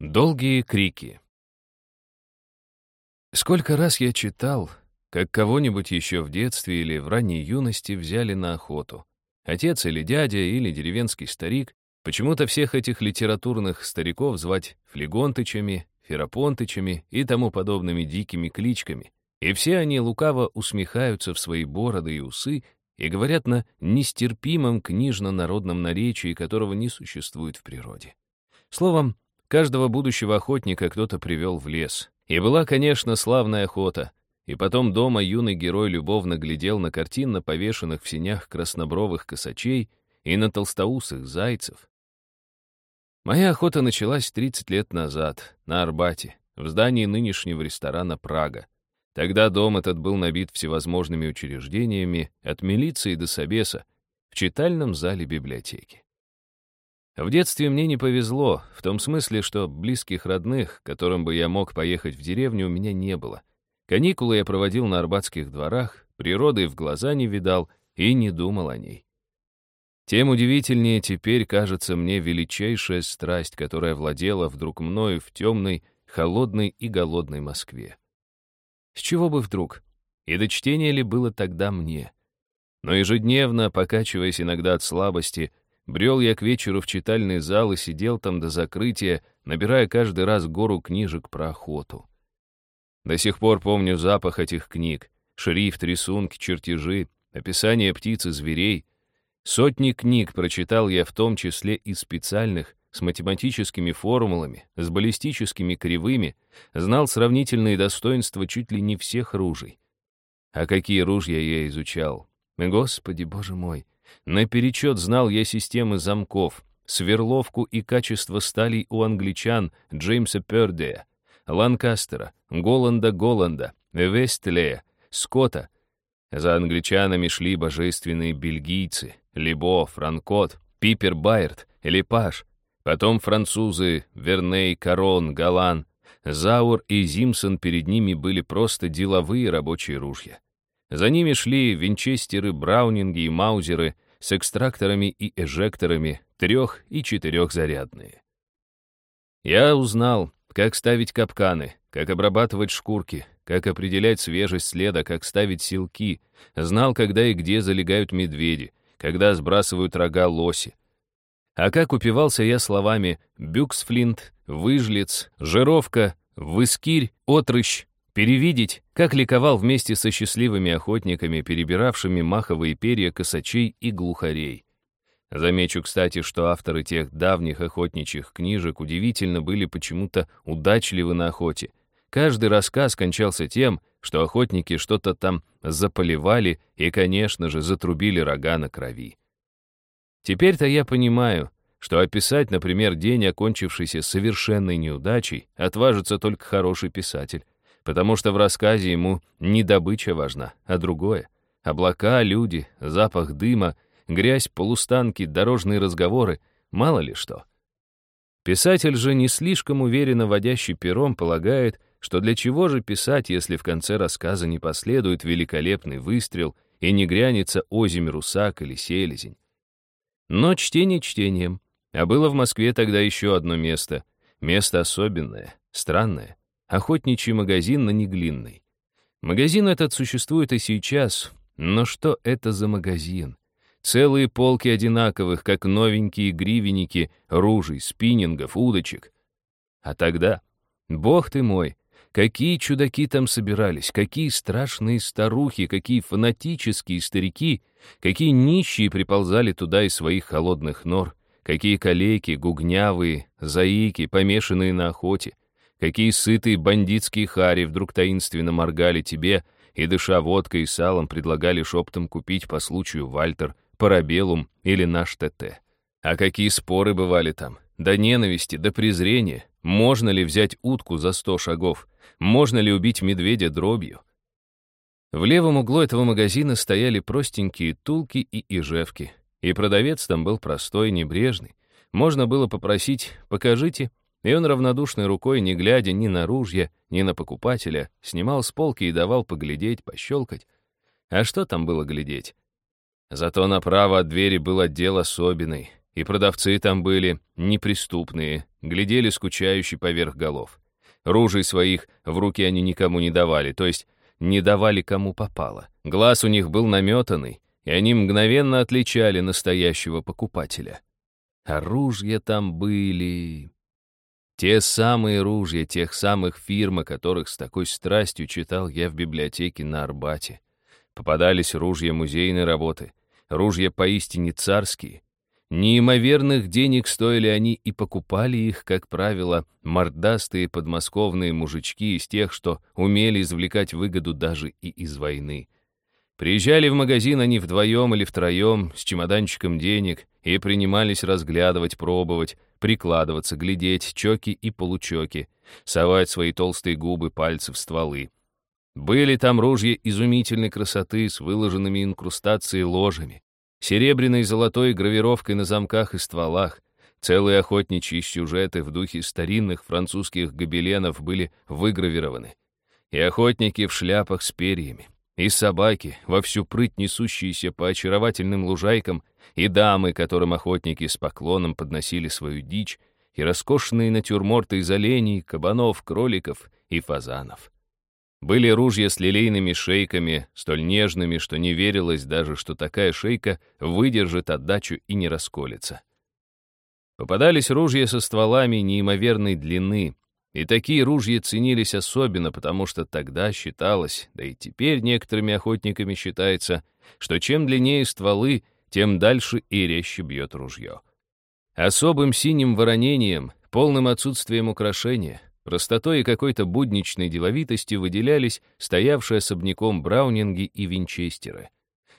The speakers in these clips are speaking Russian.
Долгие крики. Сколько раз я читал, как кого-нибудь еще в детстве или в ранней юности взяли на охоту. Отец или дядя, или деревенский старик. Почему-то всех этих литературных стариков звать флегонтычами, ферапонтычами и тому подобными дикими кличками. И все они лукаво усмехаются в свои бороды и усы и говорят на нестерпимом книжно-народном наречии, которого не существует в природе. Словом, Каждого будущего охотника кто-то привел в лес. И была, конечно, славная охота. И потом дома юный герой любовно глядел на картинно повешенных в синях краснобровых косачей и на толстоусых зайцев. Моя охота началась 30 лет назад, на Арбате, в здании нынешнего ресторана «Прага». Тогда дом этот был набит всевозможными учреждениями, от милиции до собеса, в читальном зале библиотеки. В детстве мне не повезло, в том смысле, что близких родных, которым бы я мог поехать в деревню, у меня не было. Каникулы я проводил на арбатских дворах, природы в глаза не видал и не думал о ней. Тем удивительнее теперь кажется мне величайшая страсть, которая владела вдруг мною в темной, холодной и голодной Москве. С чего бы вдруг? И до чтения ли было тогда мне? Но ежедневно, покачиваясь иногда от слабости, Брел я к вечеру в читальный зал и сидел там до закрытия, набирая каждый раз гору книжек про охоту. До сих пор помню запах этих книг, шрифт, рисунки, чертежи, описание птиц и зверей. Сотни книг прочитал я в том числе и специальных, с математическими формулами, с баллистическими кривыми, знал сравнительные достоинства чуть ли не всех ружей. А какие ружья я изучал? Господи, боже мой! Наперечет знал я системы замков, сверловку и качество сталей у англичан Джеймса Пердея, Ланкастера, Голланда Голланда, Вестлея, Скотта. За англичанами шли божественные бельгийцы, Либо, Франкот, Пипер Байерт, Лепаш, потом французы Верней, Корон, Галан, Заур и Зимсон перед ними были просто деловые рабочие ружья. За ними шли винчестеры, браунинги и маузеры с экстракторами и эжекторами, трех- и четырехзарядные. Я узнал, как ставить капканы, как обрабатывать шкурки, как определять свежесть следа, как ставить силки, знал, когда и где залегают медведи, когда сбрасывают рога лоси. А как упивался я словами «бюксфлинт», «выжлец», «жировка», «выскирь», «отрыщ», Перевидеть, как ликовал вместе со счастливыми охотниками, перебиравшими маховые перья косачей и глухарей. Замечу, кстати, что авторы тех давних охотничьих книжек удивительно были почему-то удачливы на охоте. Каждый рассказ кончался тем, что охотники что-то там заполивали и, конечно же, затрубили рога на крови. Теперь-то я понимаю, что описать, например, день, окончившийся совершенной неудачей, отважится только хороший писатель потому что в рассказе ему не добыча важна, а другое. Облака, люди, запах дыма, грязь, полустанки, дорожные разговоры, мало ли что. Писатель же не слишком уверенно водящий пером полагает, что для чего же писать, если в конце рассказа не последует великолепный выстрел и не грянется озимь русак или селезень. Но чтение чтением. А было в Москве тогда еще одно место. Место особенное, странное охотничий магазин на Неглинной. Магазин этот существует и сейчас, но что это за магазин? Целые полки одинаковых, как новенькие гривенники, ружей, спиннингов, удочек. А тогда, бог ты мой, какие чудаки там собирались, какие страшные старухи, какие фанатические старики, какие нищие приползали туда из своих холодных нор, какие калеки, гугнявые, заики, помешанные на охоте, Какие сытые бандитские хари вдруг таинственно моргали тебе и, дыша водкой и салом, предлагали шептом купить по случаю Вальтер, Парабеллум или наш ТТ. А какие споры бывали там? До ненависти, до презрения. Можно ли взять утку за сто шагов? Можно ли убить медведя дробью? В левом углу этого магазина стояли простенькие тулки и ижевки. И продавец там был простой, небрежный. Можно было попросить «покажите», и он равнодушной рукой, не глядя ни на ружья, ни на покупателя, снимал с полки и давал поглядеть, пощелкать. А что там было глядеть? Зато направо от двери был отдел особенный, и продавцы там были неприступные, глядели скучающие поверх голов. Ружей своих в руки они никому не давали, то есть не давали кому попало. Глаз у них был наметанный, и они мгновенно отличали настоящего покупателя. Оружия там были... Те самые ружья тех самых фирм, о которых с такой страстью читал я в библиотеке на Арбате. Попадались ружья музейной работы, ружья поистине царские. Неимоверных денег стоили они и покупали их, как правило, мордастые подмосковные мужички из тех, что умели извлекать выгоду даже и из войны. Приезжали в магазин они вдвоем или втроем с чемоданчиком денег и принимались разглядывать, пробовать, прикладываться, глядеть чоки и получоки, совать свои толстые губы, пальцы в стволы. Были там ружья изумительной красоты с выложенными инкрустацией ложами, серебряной и золотой гравировкой на замках и стволах, целые охотничьи сюжеты в духе старинных французских гобеленов были выгравированы, и охотники в шляпах с перьями, и собаки, во всю прыть несущиеся по очаровательным лужайкам, и дамы, которым охотники с поклоном подносили свою дичь, и роскошные натюрморты из оленей, кабанов, кроликов и фазанов. Были ружья с лилейными шейками, столь нежными, что не верилось даже, что такая шейка выдержит отдачу и не расколется. Попадались ружья со стволами неимоверной длины, и такие ружья ценились особенно, потому что тогда считалось, да и теперь некоторыми охотниками считается, что чем длиннее стволы, тем дальше и резче бьет ружье. Особым синим воронением, полным отсутствием украшения, простотой и какой-то будничной деловитостью выделялись стоявшие особняком браунинги и винчестеры.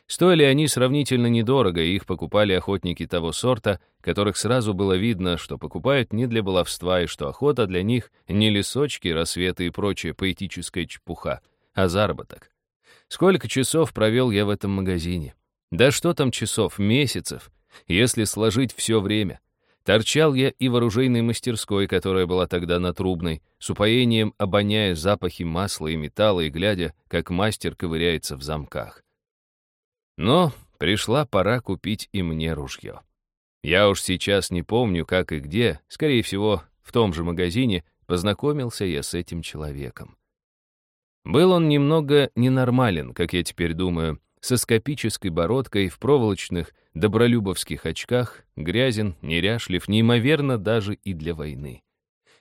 Стоили они сравнительно недорого, и их покупали охотники того сорта, которых сразу было видно, что покупают не для баловства, и что охота для них не лесочки, рассветы и прочая поэтическая чепуха, а заработок. Сколько часов провел я в этом магазине? Да что там часов, месяцев, если сложить все время. Торчал я и в оружейной мастерской, которая была тогда на Трубной, с упоением обоняя запахи масла и металла и глядя, как мастер ковыряется в замках. Но пришла пора купить и мне ружье. Я уж сейчас не помню, как и где, скорее всего, в том же магазине, познакомился я с этим человеком. Был он немного ненормален, как я теперь думаю, со скопической бородкой, в проволочных добролюбовских очках, грязен, неряшлив, неимоверно даже и для войны.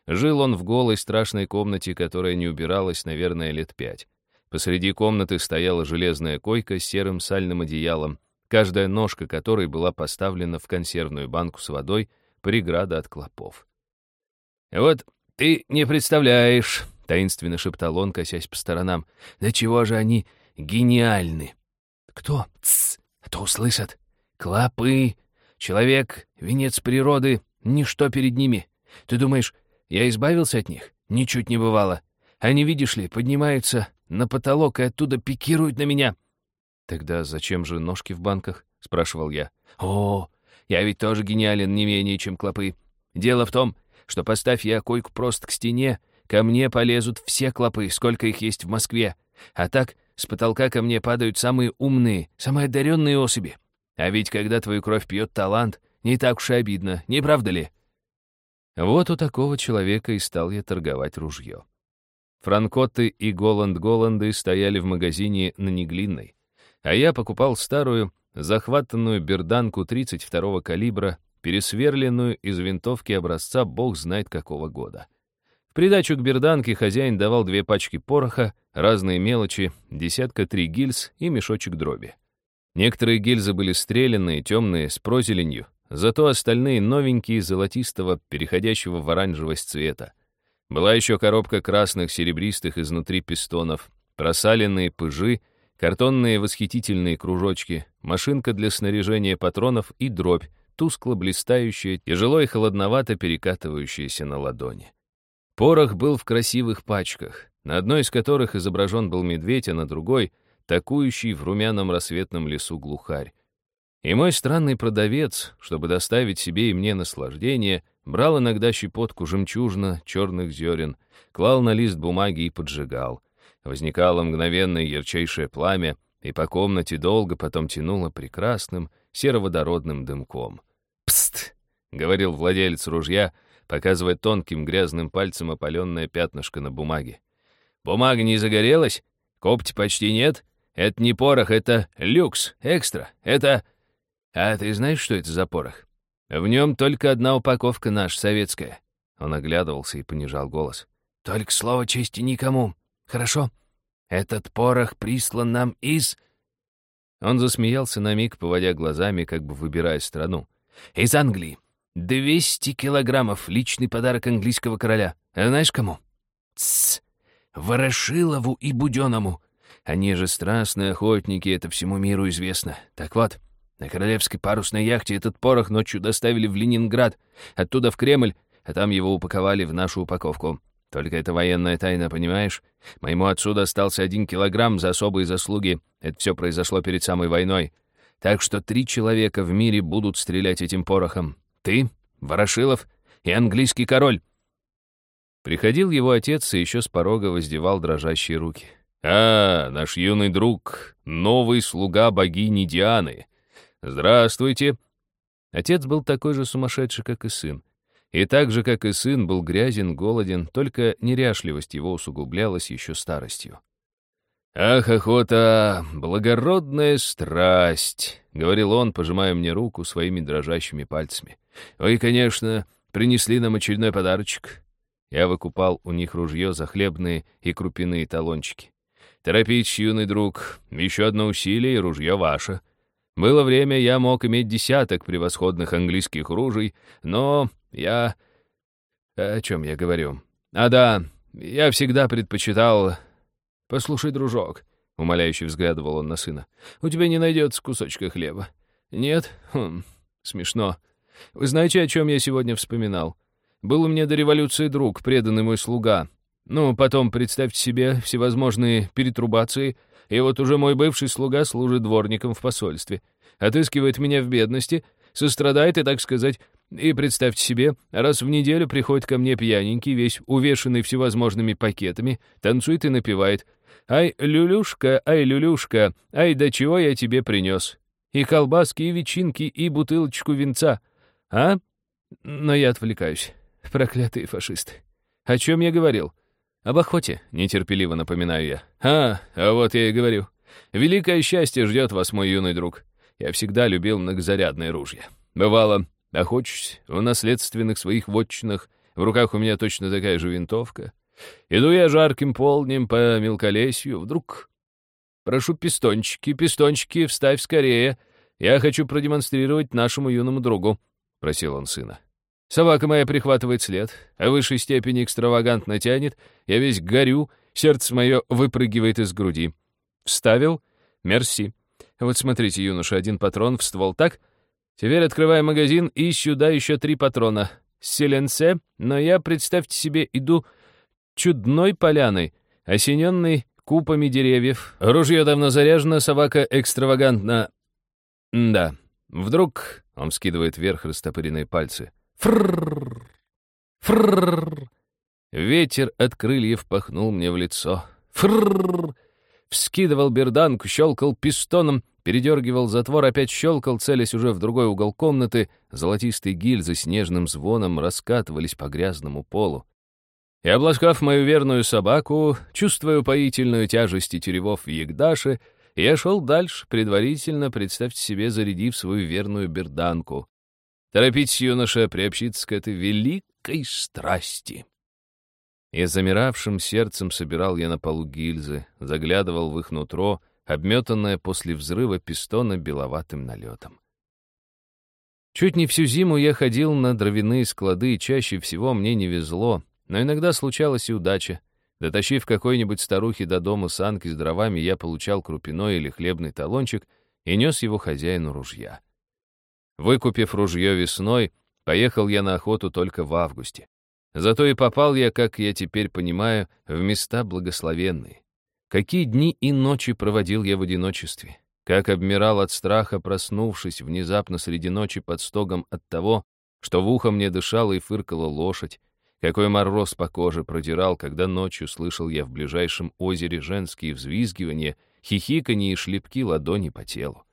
Жил он в голой страшной комнате, которая не убиралась, наверное, лет пять. Посреди комнаты стояла железная койка с серым сальным одеялом, каждая ножка которой была поставлена в консервную банку с водой, преграда от клопов. «Вот ты не представляешь», — таинственно шептал он, косясь по сторонам, «до чего же они гениальны!» «Кто?» «Тссс, а то услышат. Клопы. Человек, венец природы, ничто перед ними. Ты думаешь, я избавился от них? Ничуть не бывало. Они, видишь ли, поднимаются на потолок и оттуда пикируют на меня». «Тогда зачем же ножки в банках?» — спрашивал я. «О, я ведь тоже гениален не менее, чем клопы. Дело в том, что поставь я койку просто к стене, ко мне полезут все клопы, сколько их есть в Москве. А так с потолка ко мне падают самые умные, самые одаренные особи. А ведь когда твою кровь пьет талант, не так уж и обидно, не правда ли?» Вот у такого человека и стал я торговать ружье. Франкотты и Голланд-Голланды стояли в магазине на Неглинной, а я покупал старую, захватанную берданку 32-го калибра, пересверленную из винтовки образца бог знает какого года. В придачу к берданке хозяин давал две пачки пороха, разные мелочи, десятка три гильз и мешочек дроби. Некоторые гильзы были стрелянные, темные, с прозеленью, зато остальные новенькие, золотистого, переходящего в оранжевость цвета. Была еще коробка красных серебристых изнутри пистонов, просаленные пыжи, картонные восхитительные кружочки, машинка для снаряжения патронов и дробь, тускло блистающая, тяжело и холодновато перекатывающаяся на ладони. Порох был в красивых пачках, на одной из которых изображен был медведь, а на другой — такующий в румяном рассветном лесу глухарь. И мой странный продавец, чтобы доставить себе и мне наслаждение, брал иногда щепотку жемчужно черных зерен, клал на лист бумаги и поджигал. Возникало мгновенное ярчайшее пламя, и по комнате долго потом тянуло прекрасным сероводородным дымком. «Пст!» — говорил владелец ружья, показывая тонким грязным пальцем опаленное пятнышко на бумаге. «Бумага не загорелась? Копти почти нет? Это не порох, это люкс, экстра, это...» «А ты знаешь, что это за порох? В нем только одна упаковка наша, советская». Он оглядывался и понижал голос. «Только слово чести никому, хорошо? Этот порох прислан нам из...» Он засмеялся на миг, поводя глазами, как бы выбирая страну. «Из Англии. Двести килограммов — личный подарок английского короля. А знаешь кому? Тссс. Ворошилову и Буденному. Они же страстные охотники, это всему миру известно. Так вот, на королевской парусной яхте этот порох ночью доставили в Ленинград, оттуда в Кремль, а там его упаковали в нашу упаковку. Только это военная тайна, понимаешь? Моему отцу достался один килограмм за особые заслуги. Это все произошло перед самой войной. Так что три человека в мире будут стрелять этим порохом. Ты, Ворошилов и английский король. Приходил его отец и еще с порога воздевал дрожащие руки. «А, наш юный друг, новый слуга богини Дианы. Здравствуйте!» Отец был такой же сумасшедший, как и сын. И так же, как и сын, был грязен, голоден, только неряшливость его усугублялась еще старостью. «Ах, охота! Благородная страсть!» — говорил он, пожимая мне руку своими дрожащими пальцами. «Вы, конечно, принесли нам очередной подарочек». Я выкупал у них ружье за хлебные и крупяные талончики. «Торопитесь, юный друг, еще одно усилие, и ружье ваше. Было время, я мог иметь десяток превосходных английских ружей, но я... О чем я говорю? А да, я всегда предпочитал... Послушай, дружок, — умоляюще взглядывал он на сына, — у тебя не найдется кусочка хлеба. Нет? Хм, смешно. Вы знаете, о чем я сегодня вспоминал? Был у меня до революции друг, преданный мой слуга. Ну, потом, представьте себе, всевозможные перетрубации, и вот уже мой бывший слуга служит дворником в посольстве, отыскивает меня в бедности, сострадает и, так сказать, и представьте себе, раз в неделю приходит ко мне пьяненький, весь увешанный всевозможными пакетами, танцует и напевает. «Ай, люлюшка, ай, люлюшка, ай, до чего я тебе принес? И колбаски, и ветчинки, и бутылочку винца. А? Но я отвлекаюсь. Проклятые фашисты. О чем я говорил? Об охоте, нетерпеливо напоминаю я. А, а вот я и говорю. Великое счастье ждет вас, мой юный друг. Я всегда любил многозарядное ружья. Бывало, Охочусь в наследственных своих вотчинах. В руках у меня точно такая же винтовка. Иду я жарким полднем по мелколесью. Вдруг... Прошу, пистончики, пистончики, вставь скорее. Я хочу продемонстрировать нашему юному другу, — просил он сына. Собака моя прихватывает след, а в высшей степени экстравагантно тянет. Я весь горю, сердце мое выпрыгивает из груди. Вставил? Мерси. Вот смотрите, юноша, один патрон в ствол так, Теперь открываю магазин и сюда еще три патрона. Селенце, но я, представьте себе, иду чудной поляной, осененной купами деревьев. Ружье давно заряжено, собака экстравагантно... Да, вдруг... Он скидывает вверх растопыренные пальцы. Фрррр! Фрррр! Ветер от крыльев пахнул мне в лицо. Фрррр! Вскидывал берданку, щелкал пистоном, передергивал затвор, опять щелкал, целясь уже в другой угол комнаты, золотистые гильзы с звоном раскатывались по грязному полу. И, обласкав мою верную собаку, чувствуя упоительную тяжесть тетеревов в ягдаше, я шел дальше, предварительно, представьте себе, зарядив свою верную берданку. Торопитесь, юноша, приобщиться к этой великой страсти. И замиравшим сердцем собирал я на полу гильзы, заглядывал в их нутро, обметанная после взрыва пистона беловатым налетом. Чуть не всю зиму я ходил на дровяные склады, и чаще всего мне не везло, но иногда случалась и удача. Дотащив какой-нибудь старухи до дома санки с дровами, я получал крупяной или хлебный талончик и нес его хозяину ружья. Выкупив ружье весной, поехал я на охоту только в августе. Зато и попал я, как я теперь понимаю, в места благословенные. Какие дни и ночи проводил я в одиночестве. Как обмирал от страха, проснувшись внезапно среди ночи под стогом от того, что в ухо мне дышала и фыркала лошадь. Какой мороз по коже продирал, когда ночью слышал я в ближайшем озере женские взвизгивания, хихиканье и шлепки ладони по телу.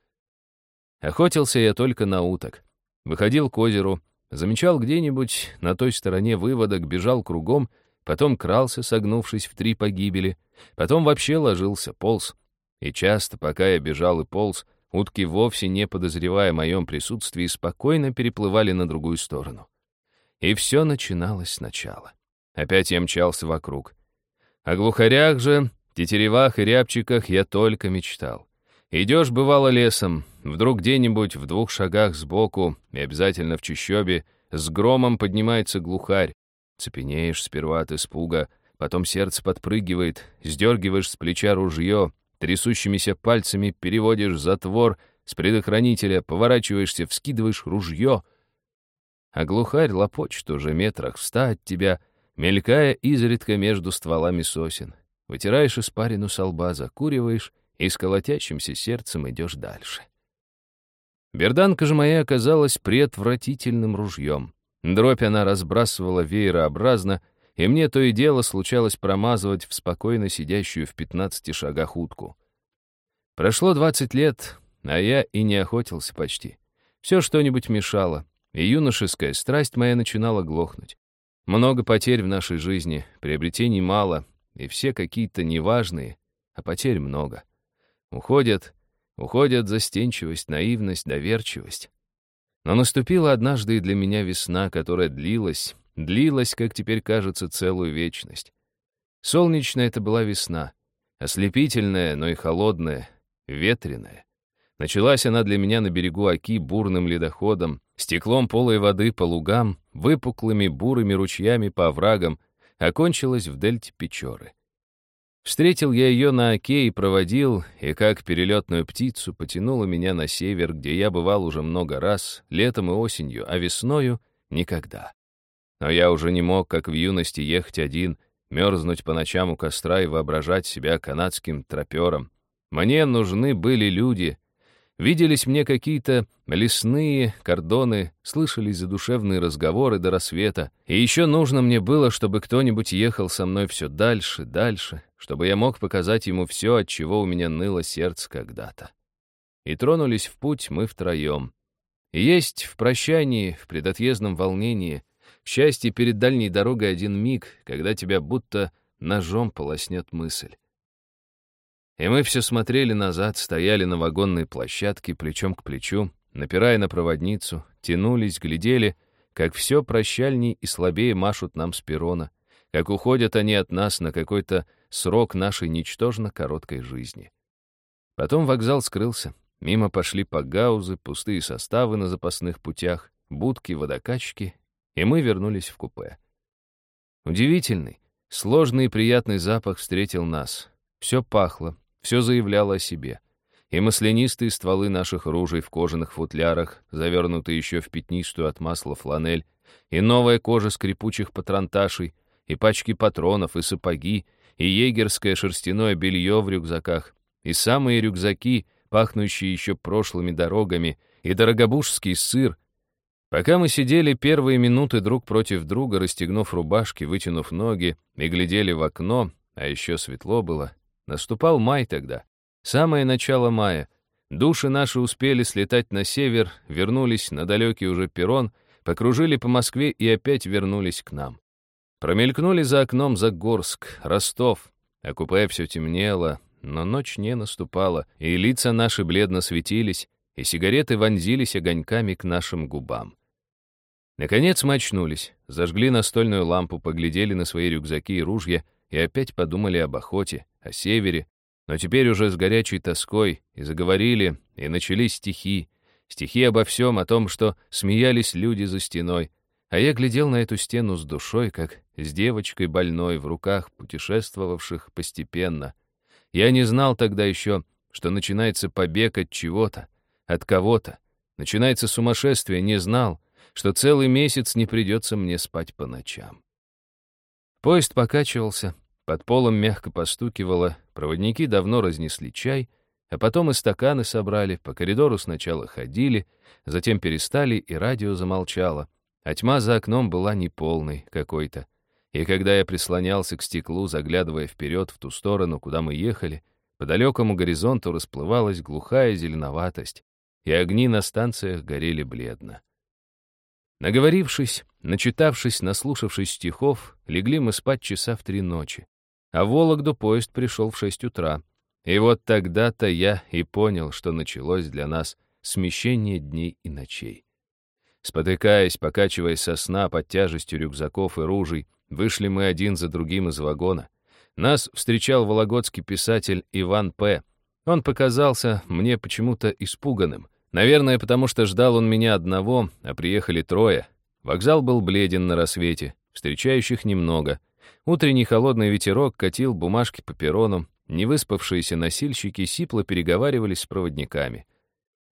Охотился я только на уток. Выходил к озеру, Замечал где-нибудь на той стороне выводок, бежал кругом, потом крался, согнувшись в три погибели, потом вообще ложился, полз. И часто, пока я бежал и полз, утки, вовсе не подозревая о моем присутствии, спокойно переплывали на другую сторону. И все начиналось сначала. Опять я мчался вокруг. О глухарях же, тетеревах и рябчиках я только мечтал. Идешь, бывало, лесом, вдруг где-нибудь в двух шагах сбоку, и обязательно в чащобе, с громом поднимается глухарь. Цепенеешь сперва от испуга, потом сердце подпрыгивает, сдергиваешь с плеча ружье, трясущимися пальцами переводишь затвор с предохранителя, поворачиваешься, вскидываешь ружье. А глухарь лопочет уже метрах в ста от тебя, мелькая изредка между стволами сосен. Вытираешь испарину со лба, закуриваешь — и с колотящимся сердцем идешь дальше. Берданка же моя оказалась предотвратительным ружьем. Дробь она разбрасывала веерообразно, и мне то и дело случалось промазывать в спокойно сидящую в пятнадцати шагах утку. Прошло двадцать лет, а я и не охотился почти. Все что-нибудь мешало, и юношеская страсть моя начинала глохнуть. Много потерь в нашей жизни, приобретений мало, и все какие-то неважные, а потерь много. Уходят, уходят застенчивость, наивность, доверчивость. Но наступила однажды и для меня весна, которая длилась, длилась, как теперь кажется, целую вечность. Солнечная это была весна, ослепительная, но и холодная, ветреная. Началась она для меня на берегу Оки бурным ледоходом, стеклом полой воды по лугам, выпуклыми бурыми ручьями по оврагам, окончилась в дельте Печоры. Встретил я ее на оке и проводил, и как перелетную птицу потянула меня на север, где я бывал уже много раз, летом и осенью, а весною — никогда. Но я уже не мог, как в юности, ехать один, мерзнуть по ночам у костра и воображать себя канадским тропером. Мне нужны были люди, Виделись мне какие-то лесные кордоны, слышались задушевные разговоры до рассвета. И еще нужно мне было, чтобы кто-нибудь ехал со мной все дальше, дальше, чтобы я мог показать ему все, от чего у меня ныло сердце когда-то. И тронулись в путь мы втроем. И есть в прощании, в предотъездном волнении, в счастье перед дальней дорогой один миг, когда тебя будто ножом полоснет мысль. И мы все смотрели назад, стояли на вагонной площадке плечом к плечу, напирая на проводницу, тянулись, глядели, как все прощальней и слабее машут нам с перона, как уходят они от нас на какой-то срок нашей ничтожно короткой жизни. Потом вокзал скрылся, мимо пошли погаузы, пустые составы на запасных путях, будки, водокачки, и мы вернулись в купе. Удивительный, сложный и приятный запах встретил нас. Все пахло, все заявляло о себе. И маслянистые стволы наших ружей в кожаных футлярах, завернутые еще в пятнистую от масла фланель, и новая кожа скрипучих патронташей, и пачки патронов, и сапоги, и егерское шерстяное белье в рюкзаках, и самые рюкзаки, пахнущие еще прошлыми дорогами, и дорогобужский сыр. Пока мы сидели первые минуты друг против друга, расстегнув рубашки, вытянув ноги, и глядели в окно, а еще светло было, Наступал май тогда. Самое начало мая. Души наши успели слетать на север, вернулись на далекий уже перрон, покружили по Москве и опять вернулись к нам. Промелькнули за окном Загорск, Ростов, а купе все темнело, но ночь не наступала, и лица наши бледно светились, и сигареты вонзились огоньками к нашим губам. Наконец мы очнулись, зажгли настольную лампу, поглядели на свои рюкзаки и ружья и опять подумали об охоте, о севере, но теперь уже с горячей тоской, и заговорили, и начались стихи, стихи обо всем, о том, что смеялись люди за стеной, а я глядел на эту стену с душой, как с девочкой больной в руках, путешествовавших постепенно. Я не знал тогда еще, что начинается побег от чего-то, от кого-то. Начинается сумасшествие, не знал, что целый месяц не придется мне спать по ночам. Поезд покачивался, под полом мягко постукивало, проводники давно разнесли чай, а потом и стаканы собрали, по коридору сначала ходили, затем перестали, и радио замолчало, а тьма за окном была неполной какой-то. И когда я прислонялся к стеклу, заглядывая вперед в ту сторону, куда мы ехали, по далекому горизонту расплывалась глухая зеленоватость, и огни на станциях горели бледно. Наговорившись, начитавшись, наслушавшись стихов, легли мы спать часа в три ночи. А в Вологду поезд пришел в шесть утра. И вот тогда-то я и понял, что началось для нас смещение дней и ночей. Спотыкаясь, покачиваясь со сна под тяжестью рюкзаков и ружей, вышли мы один за другим из вагона. Нас встречал вологодский писатель Иван П. Он показался мне почему-то испуганным. Наверное, потому что ждал он меня одного, а приехали трое. Вокзал был бледен на рассвете, встречающих немного. Утренний холодный ветерок катил бумажки по перрону, невыспавшиеся носильщики сипло переговаривались с проводниками.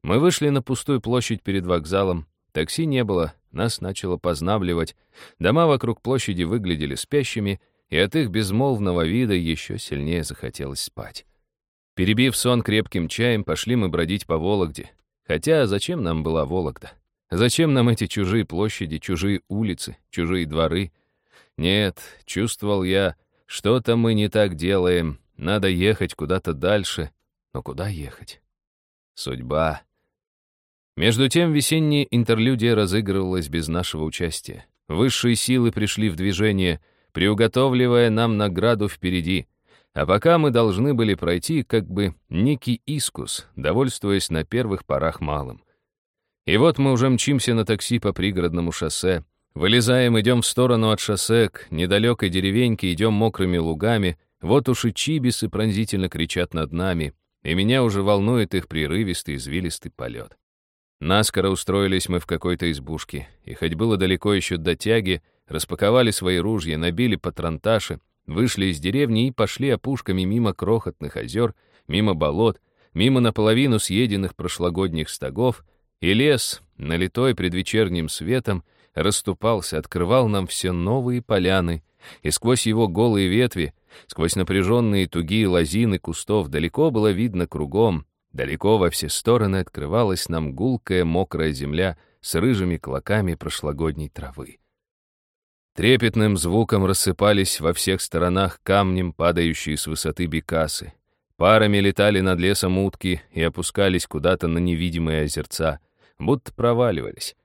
Мы вышли на пустую площадь перед вокзалом, такси не было, нас начало познабливать, дома вокруг площади выглядели спящими, и от их безмолвного вида еще сильнее захотелось спать. Перебив сон крепким чаем, пошли мы бродить по Вологде. Хотя зачем нам была Вологда? Зачем нам эти чужие площади, чужие улицы, чужие дворы? Нет, чувствовал я, что-то мы не так делаем, надо ехать куда-то дальше. Но куда ехать? Судьба. Между тем весенняя интерлюдия разыгрывалась без нашего участия. Высшие силы пришли в движение, приуготовливая нам награду впереди. А пока мы должны были пройти как бы некий искус, довольствуясь на первых порах малым. И вот мы уже мчимся на такси по пригородному шоссе, Вылезаем, идем в сторону от шоссе, к недалекой деревеньке, идем мокрыми лугами. Вот уж и чибисы пронзительно кричат над нами, и меня уже волнует их прерывистый, извилистый полет. Наскоро устроились мы в какой-то избушке, и хоть было далеко еще до тяги, распаковали свои ружья, набили патронташи, вышли из деревни и пошли опушками мимо крохотных озер, мимо болот, мимо наполовину съеденных прошлогодних стогов, и лес, налитой предвечерним светом, расступался, открывал нам все новые поляны, и сквозь его голые ветви, сквозь напряженные тугие лозины кустов далеко было видно кругом, далеко во все стороны открывалась нам гулкая мокрая земля с рыжими клоками прошлогодней травы. Трепетным звуком рассыпались во всех сторонах камнем падающие с высоты бекасы. Парами летали над лесом утки и опускались куда-то на невидимые озерца, будто проваливались.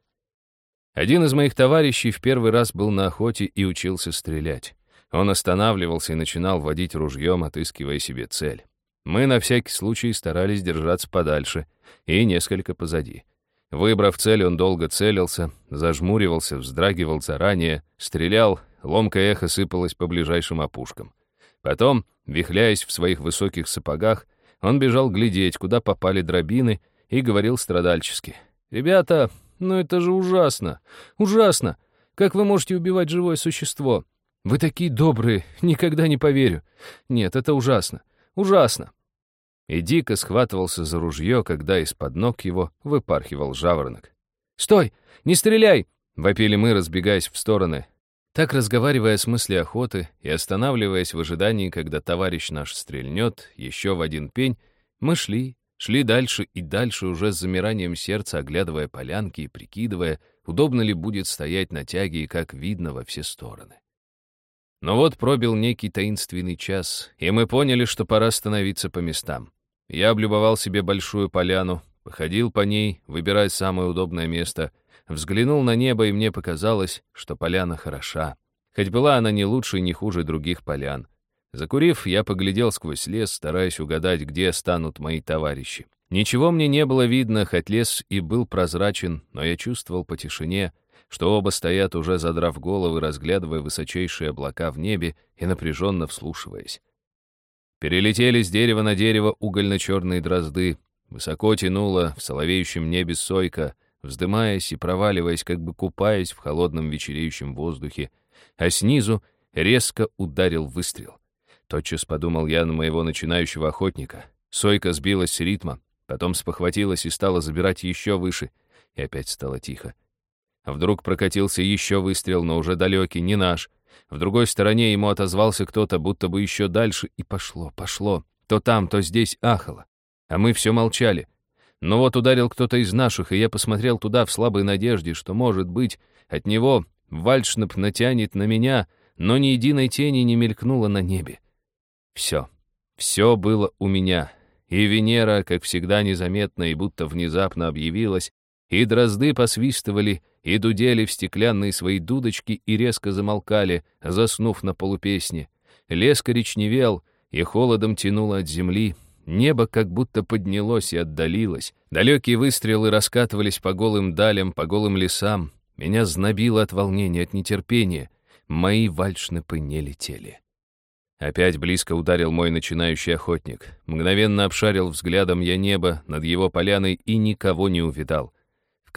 Один из моих товарищей в первый раз был на охоте и учился стрелять. Он останавливался и начинал водить ружьем, отыскивая себе цель. Мы на всякий случай старались держаться подальше и несколько позади. Выбрав цель, он долго целился, зажмуривался, вздрагивал заранее, стрелял, ломкое эхо сыпалось по ближайшим опушкам. Потом, вихляясь в своих высоких сапогах, он бежал глядеть, куда попали дробины, и говорил страдальчески. «Ребята, но это же ужасно! Ужасно! Как вы можете убивать живое существо? Вы такие добрые, никогда не поверю. Нет, это ужасно! Ужасно!» И дико схватывался за ружье, когда из-под ног его выпархивал жаворонок. «Стой! Не стреляй!» — вопили мы, разбегаясь в стороны. Так, разговаривая с мысли охоты и останавливаясь в ожидании, когда товарищ наш стрельнет еще в один пень, мы шли, Шли дальше и дальше уже с замиранием сердца, оглядывая полянки и прикидывая, удобно ли будет стоять на тяге и как видно во все стороны. Но вот пробил некий таинственный час, и мы поняли, что пора становиться по местам. Я облюбовал себе большую поляну, походил по ней, выбирая самое удобное место, взглянул на небо, и мне показалось, что поляна хороша. Хоть была она не лучше и не хуже других полян. Закурив, я поглядел сквозь лес, стараясь угадать, где станут мои товарищи. Ничего мне не было видно, хоть лес и был прозрачен, но я чувствовал по тишине, что оба стоят уже задрав головы, разглядывая высочайшие облака в небе и напряженно вслушиваясь. Перелетели с дерева на дерево угольно-черные дрозды, высоко тянуло в соловеющем небе сойка, вздымаясь и проваливаясь, как бы купаясь в холодном вечереющем воздухе, а снизу резко ударил выстрел. Тотчас подумал я на моего начинающего охотника. Сойка сбилась с ритма, потом спохватилась и стала забирать еще выше, и опять стало тихо. Вдруг прокатился еще выстрел, но уже далекий, не наш. В другой стороне ему отозвался кто-то, будто бы еще дальше, и пошло, пошло. То там, то здесь ахало. А мы все молчали. Но вот ударил кто-то из наших, и я посмотрел туда в слабой надежде, что, может быть, от него вальшнап натянет на меня, но ни единой тени не мелькнуло на небе. Все. Все было у меня. И Венера, как всегда, незаметно и будто внезапно объявилась, и дрозды посвистывали, и дудели в стеклянные свои дудочки и резко замолкали, заснув на полупесне. Лес коричневел, и холодом тянуло от земли, Небо как будто поднялось и отдалилось. Далекие выстрелы раскатывались по голым далям, по голым лесам. Меня знобило от волнения, от нетерпения. Мои вальшнепы не летели. Опять близко ударил мой начинающий охотник. Мгновенно обшарил взглядом я небо над его поляной и никого не увидал.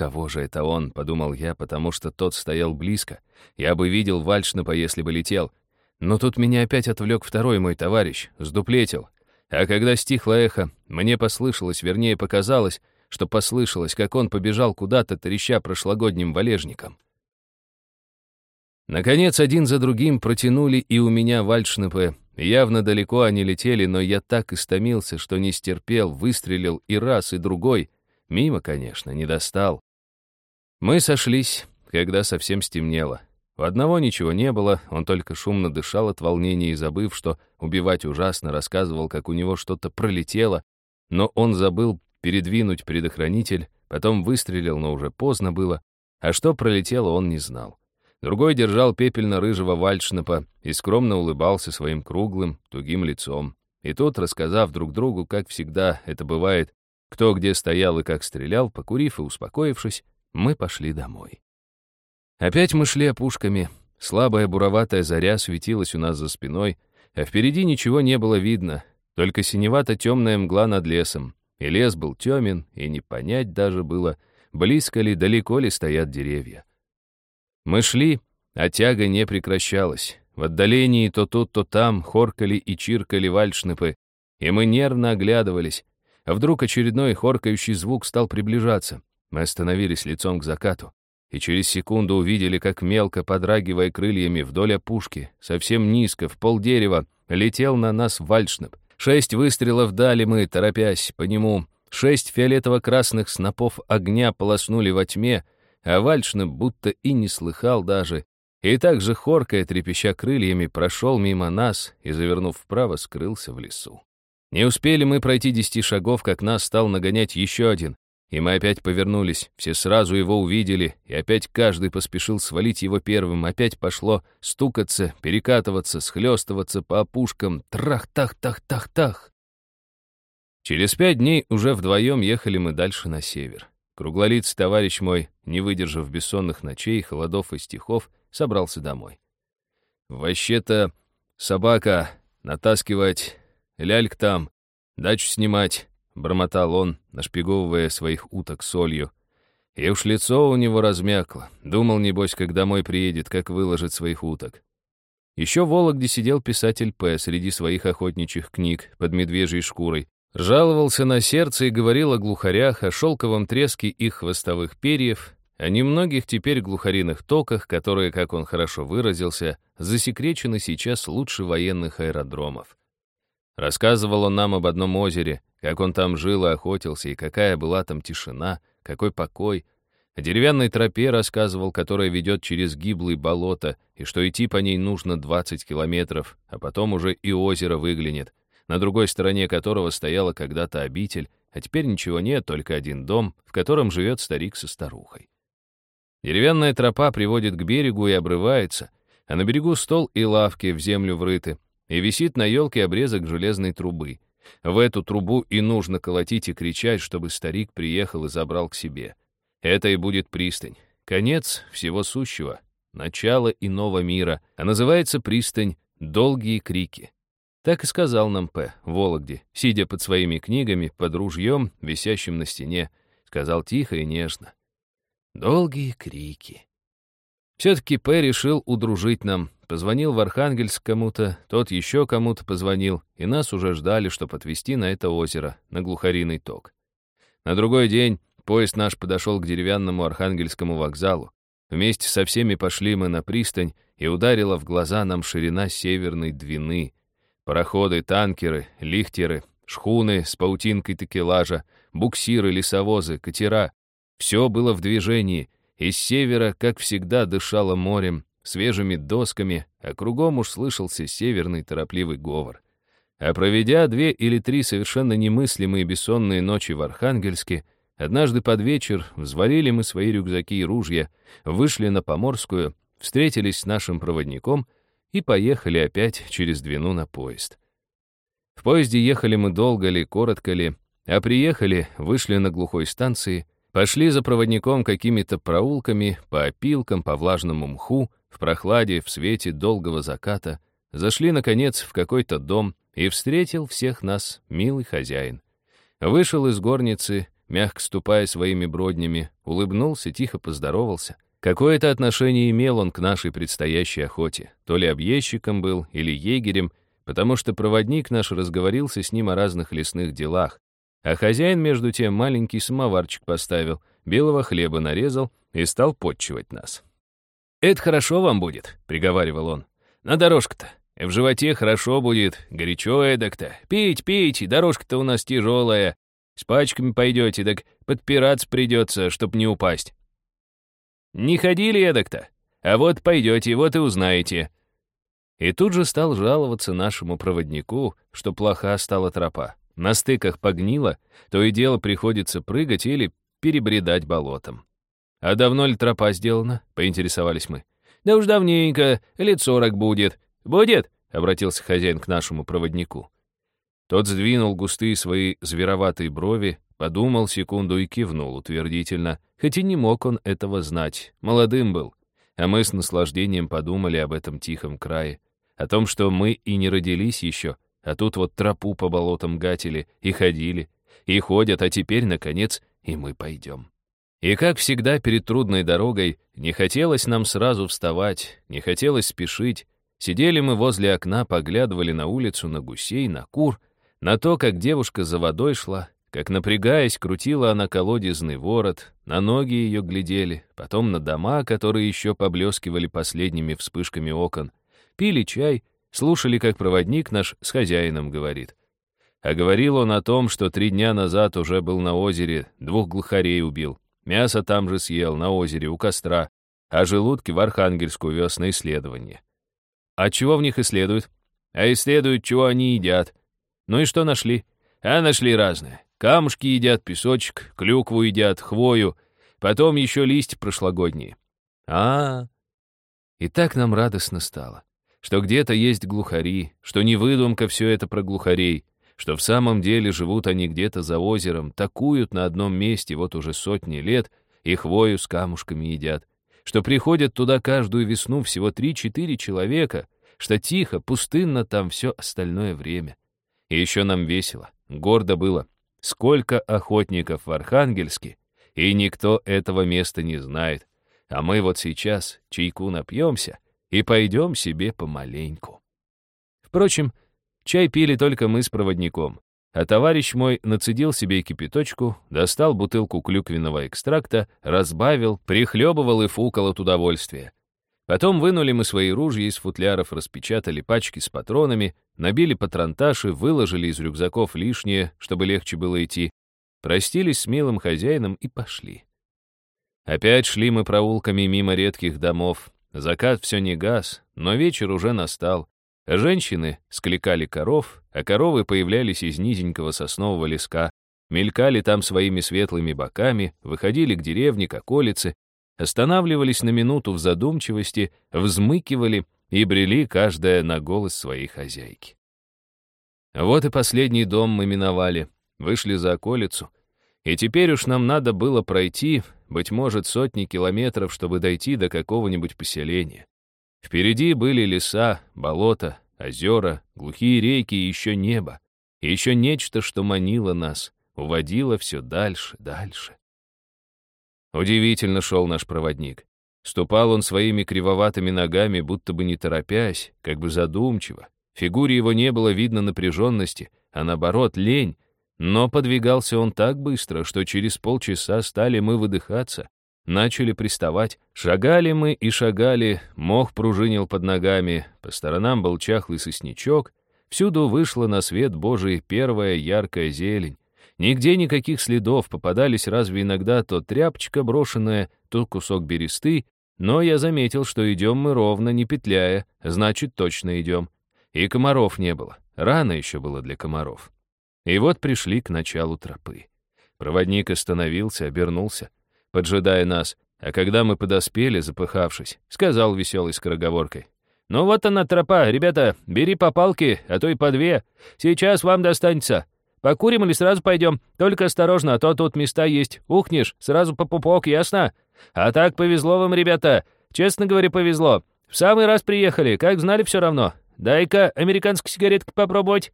Кого же это он, подумал я, потому что тот стоял близко. Я бы видел Вальшнепа, если бы летел. Но тут меня опять отвлек второй мой товарищ, сдуплетил. А когда стихло эхо, мне послышалось, вернее показалось, что послышалось, как он побежал куда-то, треща прошлогодним валежником. Наконец, один за другим протянули и у меня вальшнепы. Явно далеко они летели, но я так истомился, что не стерпел, выстрелил и раз, и другой. Мимо, конечно, не достал. Мы сошлись, когда совсем стемнело. У одного ничего не было, он только шумно дышал от волнения и, забыв, что убивать ужасно, рассказывал, как у него что-то пролетело, но он забыл передвинуть предохранитель, потом выстрелил, но уже поздно было, а что пролетело, он не знал. Другой держал пепельно-рыжего вальшнепа и скромно улыбался своим круглым, тугим лицом. И тот, рассказав друг другу, как всегда это бывает, кто где стоял и как стрелял, покурив и успокоившись, мы пошли домой. Опять мы шли опушками. Слабая буроватая заря светилась у нас за спиной, а впереди ничего не было видно, только синевато-темная мгла над лесом. И лес был темен, и не понять даже было, близко ли, далеко ли стоят деревья. Мы шли, а тяга не прекращалась. В отдалении то тут, то там хоркали и чиркали вальшнепы, и мы нервно оглядывались. А вдруг очередной хоркающий звук стал приближаться. Мы остановились лицом к закату и через секунду увидели, как мелко, подрагивая крыльями вдоль опушки, совсем низко, в полдерева, летел на нас вальшнеп. Шесть выстрелов дали мы, торопясь по нему. Шесть фиолетово-красных снопов огня полоснули во тьме, а вальшнеп будто и не слыхал даже. И так же хоркая, трепеща крыльями, прошел мимо нас и, завернув вправо, скрылся в лесу. Не успели мы пройти десяти шагов, как нас стал нагонять еще один. И мы опять повернулись, все сразу его увидели, и опять каждый поспешил свалить его первым, опять пошло стукаться, перекатываться, схлестываться по опушкам, трах-тах-тах-тах-тах. Через пять дней уже вдвоем ехали мы дальше на север. Круглолицый товарищ мой, не выдержав бессонных ночей, холодов и стихов, собрался домой. «Вообще-то собака, натаскивать, ляльк там, дачу снимать, — бормотал он, нашпиговывая своих уток солью. И уж лицо у него размякло. Думал, небось, как домой приедет, как выложит своих уток. Еще в Вологде сидел писатель П. среди своих охотничьих книг под медвежьей шкурой. Жаловался на сердце и говорил о глухарях, о шелковом треске их хвостовых перьев, о немногих теперь глухариных токах, которые, как он хорошо выразился, засекречены сейчас лучше военных аэродромов. Рассказывал он нам об одном озере, как он там жил и охотился, и какая была там тишина, какой покой. О деревянной тропе рассказывал, которая ведет через гиблые болота, и что идти по ней нужно 20 километров, а потом уже и озеро выглянет, на другой стороне которого стояла когда-то обитель, а теперь ничего нет, только один дом, в котором живет старик со старухой. Деревянная тропа приводит к берегу и обрывается, а на берегу стол и лавки в землю врыты, и висит на елке обрезок железной трубы — в эту трубу и нужно колотить и кричать, чтобы старик приехал и забрал к себе. Это и будет пристань. Конец всего сущего. Начало иного мира. А называется пристань «Долгие крики». Так и сказал нам П. Вологде, сидя под своими книгами, под ружьем, висящим на стене. Сказал тихо и нежно. «Долгие крики». Все-таки П. решил удружить нам, Позвонил в Архангельск кому-то, тот еще кому-то позвонил, и нас уже ждали, чтобы отвезти на это озеро, на глухариный ток. На другой день поезд наш подошел к деревянному Архангельскому вокзалу. Вместе со всеми пошли мы на пристань, и ударила в глаза нам ширина северной Двины. Пароходы, танкеры, лихтеры, шхуны с паутинкой текелажа, буксиры, лесовозы, катера. Все было в движении, и с севера, как всегда, дышало морем, свежими досками, а кругом уж слышался северный торопливый говор. А проведя две или три совершенно немыслимые бессонные ночи в Архангельске, Однажды под вечер взвалили мы свои рюкзаки и ружья, вышли на Поморскую, встретились с нашим проводником и поехали опять через Двину на поезд. В поезде ехали мы долго ли, коротко ли, а приехали, вышли на глухой станции, пошли за проводником какими-то проулками, по опилкам, по влажному мху, в прохладе, в свете долгого заката, зашли, наконец, в какой-то дом, и встретил всех нас милый хозяин. Вышел из горницы, мягко ступая своими броднями, улыбнулся, тихо поздоровался. Какое-то отношение имел он к нашей предстоящей охоте. То ли объездчиком был, или егерем, потому что проводник наш разговорился с ним о разных лесных делах. А хозяин, между тем, маленький самоварчик поставил, белого хлеба нарезал и стал подчивать нас. «Это хорошо вам будет», — приговаривал он. «На дорожку-то. В животе хорошо будет, горячо эдак-то. Пить, пить, дорожка-то у нас тяжелая. С пачками пойдете, так подпираться придется, чтоб не упасть. Не ходили эдак-то, а вот пойдете, вот и узнаете. И тут же стал жаловаться нашему проводнику, что плоха стала тропа. На стыках погнило, то и дело приходится прыгать или перебредать болотом. «А давно ли тропа сделана?» — поинтересовались мы. «Да уж давненько, лет сорок будет. Будет?» — обратился хозяин к нашему проводнику. Тот сдвинул густые свои звероватые брови, подумал секунду и кивнул утвердительно, хоть и не мог он этого знать, молодым был. А мы с наслаждением подумали об этом тихом крае, о том, что мы и не родились еще, а тут вот тропу по болотам гатили и ходили, и ходят, а теперь, наконец, и мы пойдем. И как всегда перед трудной дорогой, не хотелось нам сразу вставать, не хотелось спешить. Сидели мы возле окна, поглядывали на улицу, на гусей, на кур — на то, как девушка за водой шла, как, напрягаясь, крутила она колодезный ворот, на ноги ее глядели, потом на дома, которые еще поблескивали последними вспышками окон, пили чай, слушали, как проводник наш с хозяином говорит. А говорил он о том, что три дня назад уже был на озере, двух глухарей убил, мясо там же съел, на озере, у костра, а желудки в Архангельскую вез на исследование. А чего в них исследуют? А исследуют, чего они едят — ну и что нашли? А нашли разное. Камушки едят, песочек, клюкву едят, хвою, потом еще листья прошлогодние. А, -а, а И так нам радостно стало, что где-то есть глухари, что не выдумка все это про глухарей, что в самом деле живут они где-то за озером, такуют на одном месте вот уже сотни лет и хвою с камушками едят, что приходят туда каждую весну всего три-четыре человека, что тихо, пустынно там все остальное время. И еще нам весело, гордо было. Сколько охотников в Архангельске, и никто этого места не знает. А мы вот сейчас чайку напьемся и пойдем себе помаленьку. Впрочем, чай пили только мы с проводником, а товарищ мой нацедил себе кипяточку, достал бутылку клюквенного экстракта, разбавил, прихлебывал и фукал от удовольствия. Потом вынули мы свои ружья из футляров, распечатали пачки с патронами, набили патронташи, выложили из рюкзаков лишнее, чтобы легче было идти, простились с милым хозяином и пошли. Опять шли мы проулками мимо редких домов. Закат все не газ, но вечер уже настал. Женщины скликали коров, а коровы появлялись из низенького соснового леска, мелькали там своими светлыми боками, выходили к деревне, к околице, останавливались на минуту в задумчивости, взмыкивали и брели каждая на голос своей хозяйки. Вот и последний дом мы миновали, вышли за околицу, и теперь уж нам надо было пройти, быть может, сотни километров, чтобы дойти до какого-нибудь поселения. Впереди были леса, болота, озера, глухие реки и еще небо, и еще нечто, что манило нас, уводило все дальше, дальше. Удивительно шел наш проводник. Ступал он своими кривоватыми ногами, будто бы не торопясь, как бы задумчиво. В фигуре его не было видно напряженности, а наоборот, лень. Но подвигался он так быстро, что через полчаса стали мы выдыхаться, начали приставать. Шагали мы и шагали, мох пружинил под ногами, по сторонам был чахлый сосничок, всюду вышла на свет Божий первая яркая зелень. Нигде никаких следов, попадались разве иногда то тряпочка брошенная, то кусок бересты, но я заметил, что идем мы ровно, не петляя, значит, точно идем. И комаров не было, рано еще было для комаров. И вот пришли к началу тропы. Проводник остановился, обернулся, поджидая нас, а когда мы подоспели, запыхавшись, сказал веселой скороговоркой. «Ну вот она тропа, ребята, бери по палке, а то и по две. Сейчас вам достанется. Покурим или сразу пойдем? Только осторожно, а то тут места есть. Ухнешь, сразу по пупок, ясно? А так повезло вам, ребята. Честно говоря, повезло. В самый раз приехали, как знали все равно. Дай-ка американскую сигаретку попробовать».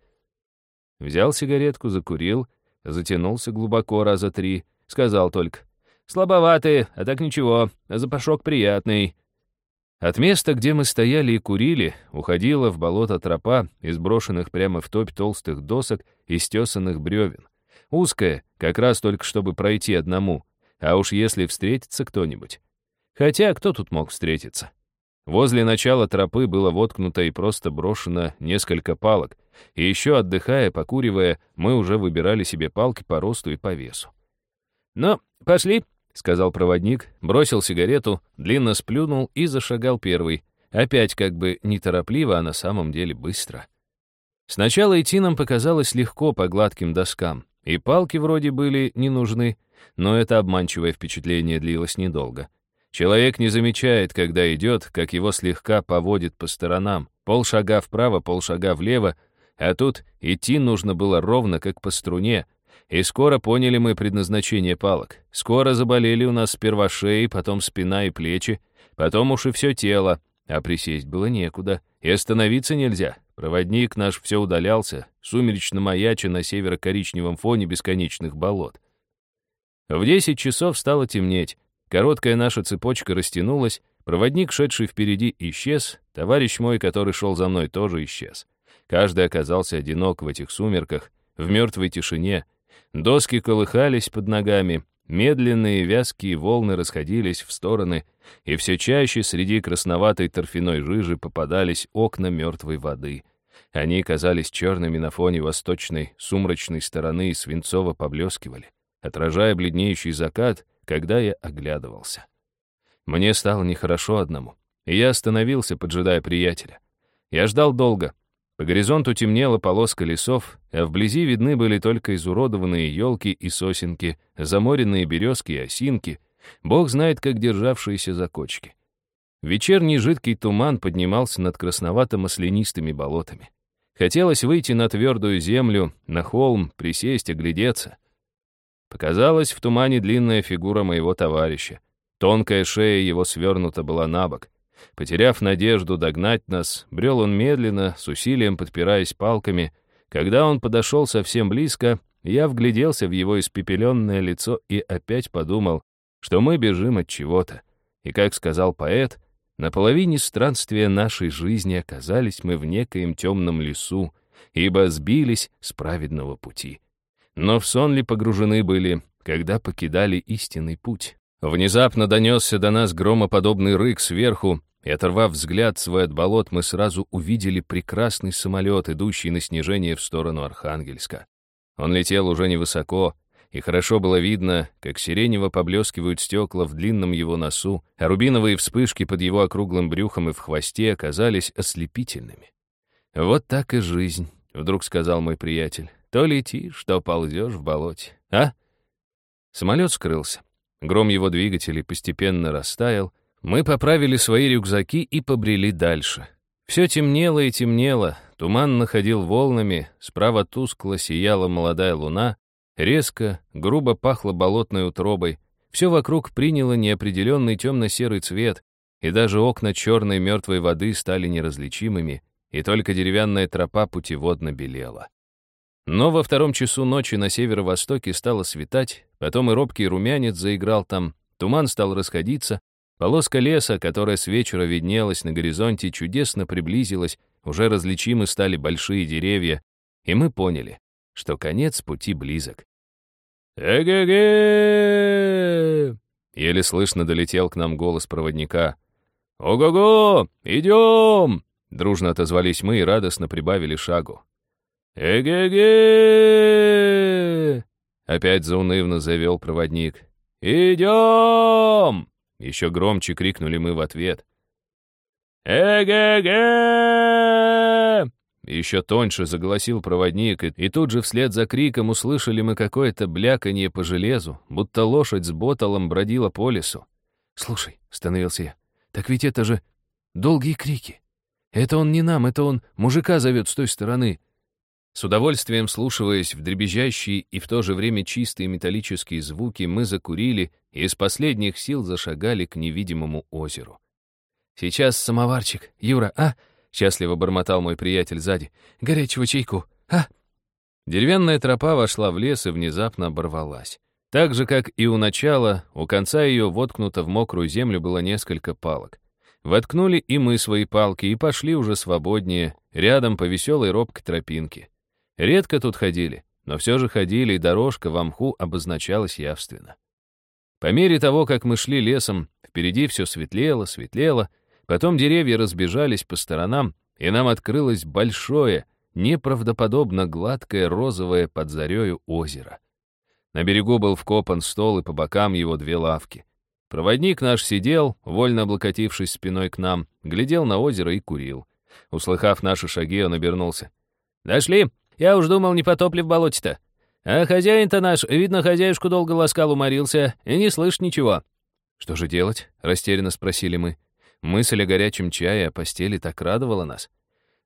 Взял сигаретку, закурил, затянулся глубоко раза три, сказал только. «Слабоватые, а так ничего, запашок приятный». От места, где мы стояли и курили, уходила в болото тропа из брошенных прямо в топь толстых досок и стесанных бревен. Узкая, как раз только чтобы пройти одному, а уж если встретится кто-нибудь. Хотя кто тут мог встретиться? Возле начала тропы было воткнуто и просто брошено несколько палок, и еще отдыхая, покуривая, мы уже выбирали себе палки по росту и по весу. «Ну, пошли», — сказал проводник, бросил сигарету, длинно сплюнул и зашагал первый. Опять как бы неторопливо, а на самом деле быстро. Сначала идти нам показалось легко по гладким доскам, и палки вроде были не нужны, но это обманчивое впечатление длилось недолго. Человек не замечает, когда идет, как его слегка поводит по сторонам, полшага вправо, полшага влево, а тут идти нужно было ровно, как по струне — и скоро поняли мы предназначение палок. Скоро заболели у нас сперва шеи, потом спина и плечи, потом уж и все тело, а присесть было некуда, и остановиться нельзя. Проводник наш все удалялся, сумеречно маяча на северо-коричневом фоне бесконечных болот. В десять часов стало темнеть, короткая наша цепочка растянулась, проводник, шедший впереди, исчез, товарищ мой, который шел за мной, тоже исчез. Каждый оказался одинок в этих сумерках, в мертвой тишине, Доски колыхались под ногами, медленные вязкие волны расходились в стороны, и все чаще среди красноватой торфяной жижи попадались окна мертвой воды. Они казались черными на фоне восточной, сумрачной стороны и свинцово поблескивали, отражая бледнеющий закат, когда я оглядывался. Мне стало нехорошо одному, и я остановился, поджидая приятеля. Я ждал долго, по горизонту темнела полоска лесов, а вблизи видны были только изуродованные елки и сосенки, заморенные березки и осинки, бог знает, как державшиеся за кочки. Вечерний жидкий туман поднимался над красновато-маслянистыми болотами. Хотелось выйти на твердую землю, на холм, присесть, оглядеться. Показалась в тумане длинная фигура моего товарища. Тонкая шея его свернута была на бок. Потеряв надежду догнать нас, брел он медленно, с усилием подпираясь палками. Когда он подошел совсем близко, я вгляделся в его испепеленное лицо и опять подумал, что мы бежим от чего-то. И, как сказал поэт, на половине странствия нашей жизни оказались мы в некоем темном лесу, ибо сбились с праведного пути. Но в сон ли погружены были, когда покидали истинный путь? Внезапно донесся до нас громоподобный рык сверху, и, оторвав взгляд свой от болот, мы сразу увидели прекрасный самолет, идущий на снижение в сторону Архангельска. Он летел уже невысоко, и хорошо было видно, как сиренево поблескивают стекла в длинном его носу, а рубиновые вспышки под его округлым брюхом и в хвосте оказались ослепительными. «Вот так и жизнь», — вдруг сказал мой приятель. «То летишь, то ползешь в болоте, а?» Самолет скрылся. Гром его двигателей постепенно растаял, мы поправили свои рюкзаки и побрели дальше. Все темнело и темнело, туман находил волнами, справа тускло сияла молодая луна, резко, грубо пахло болотной утробой, все вокруг приняло неопределенный темно-серый цвет, и даже окна черной мертвой воды стали неразличимыми, и только деревянная тропа путеводно белела. Но во втором часу ночи на северо-востоке стало светать, потом и робкий румянец заиграл там, туман стал расходиться, Полоска леса, которая с вечера виднелась на горизонте, чудесно приблизилась, уже различимы стали большие деревья, и мы поняли, что конец пути близок. «Эге-ге!» Еле слышно долетел к нам голос проводника. «Ого-го! Идем!» Дружно отозвались мы и радостно прибавили шагу. «Эге-ге!» Опять заунывно завел проводник. «Идем!» Еще громче крикнули мы в ответ. «Эге-ге!» Еще тоньше заголосил проводник, и, и тут же вслед за криком услышали мы какое-то бляканье по железу, будто лошадь с боталом бродила по лесу. «Слушай», — становился я, — «так ведь это же долгие крики. Это он не нам, это он мужика зовет с той стороны». С удовольствием слушаясь в дребезжащие и в то же время чистые металлические звуки, мы закурили и из последних сил зашагали к невидимому озеру. «Сейчас самоварчик, Юра, а?» — счастливо бормотал мой приятель сзади. «Горячего чайку, а?» Деревянная тропа вошла в лес и внезапно оборвалась. Так же, как и у начала, у конца ее воткнуто в мокрую землю было несколько палок. Воткнули и мы свои палки и пошли уже свободнее, рядом по веселой робкой тропинке. Редко тут ходили, но все же ходили, и дорожка в мху обозначалась явственно. По мере того, как мы шли лесом, впереди все светлело, светлело, Потом деревья разбежались по сторонам, и нам открылось большое, неправдоподобно гладкое розовое под зарею озеро. На берегу был вкопан стол, и по бокам его две лавки. Проводник наш сидел, вольно облокотившись спиной к нам, глядел на озеро и курил. Услыхав наши шаги, он обернулся. «Дошли? Я уж думал, не потопли в болоте-то. А хозяин-то наш, видно, хозяюшку долго ласкал, уморился, и не слышит ничего». «Что же делать?» — растерянно спросили мы. Мысль о горячем чае, о постели так радовала нас.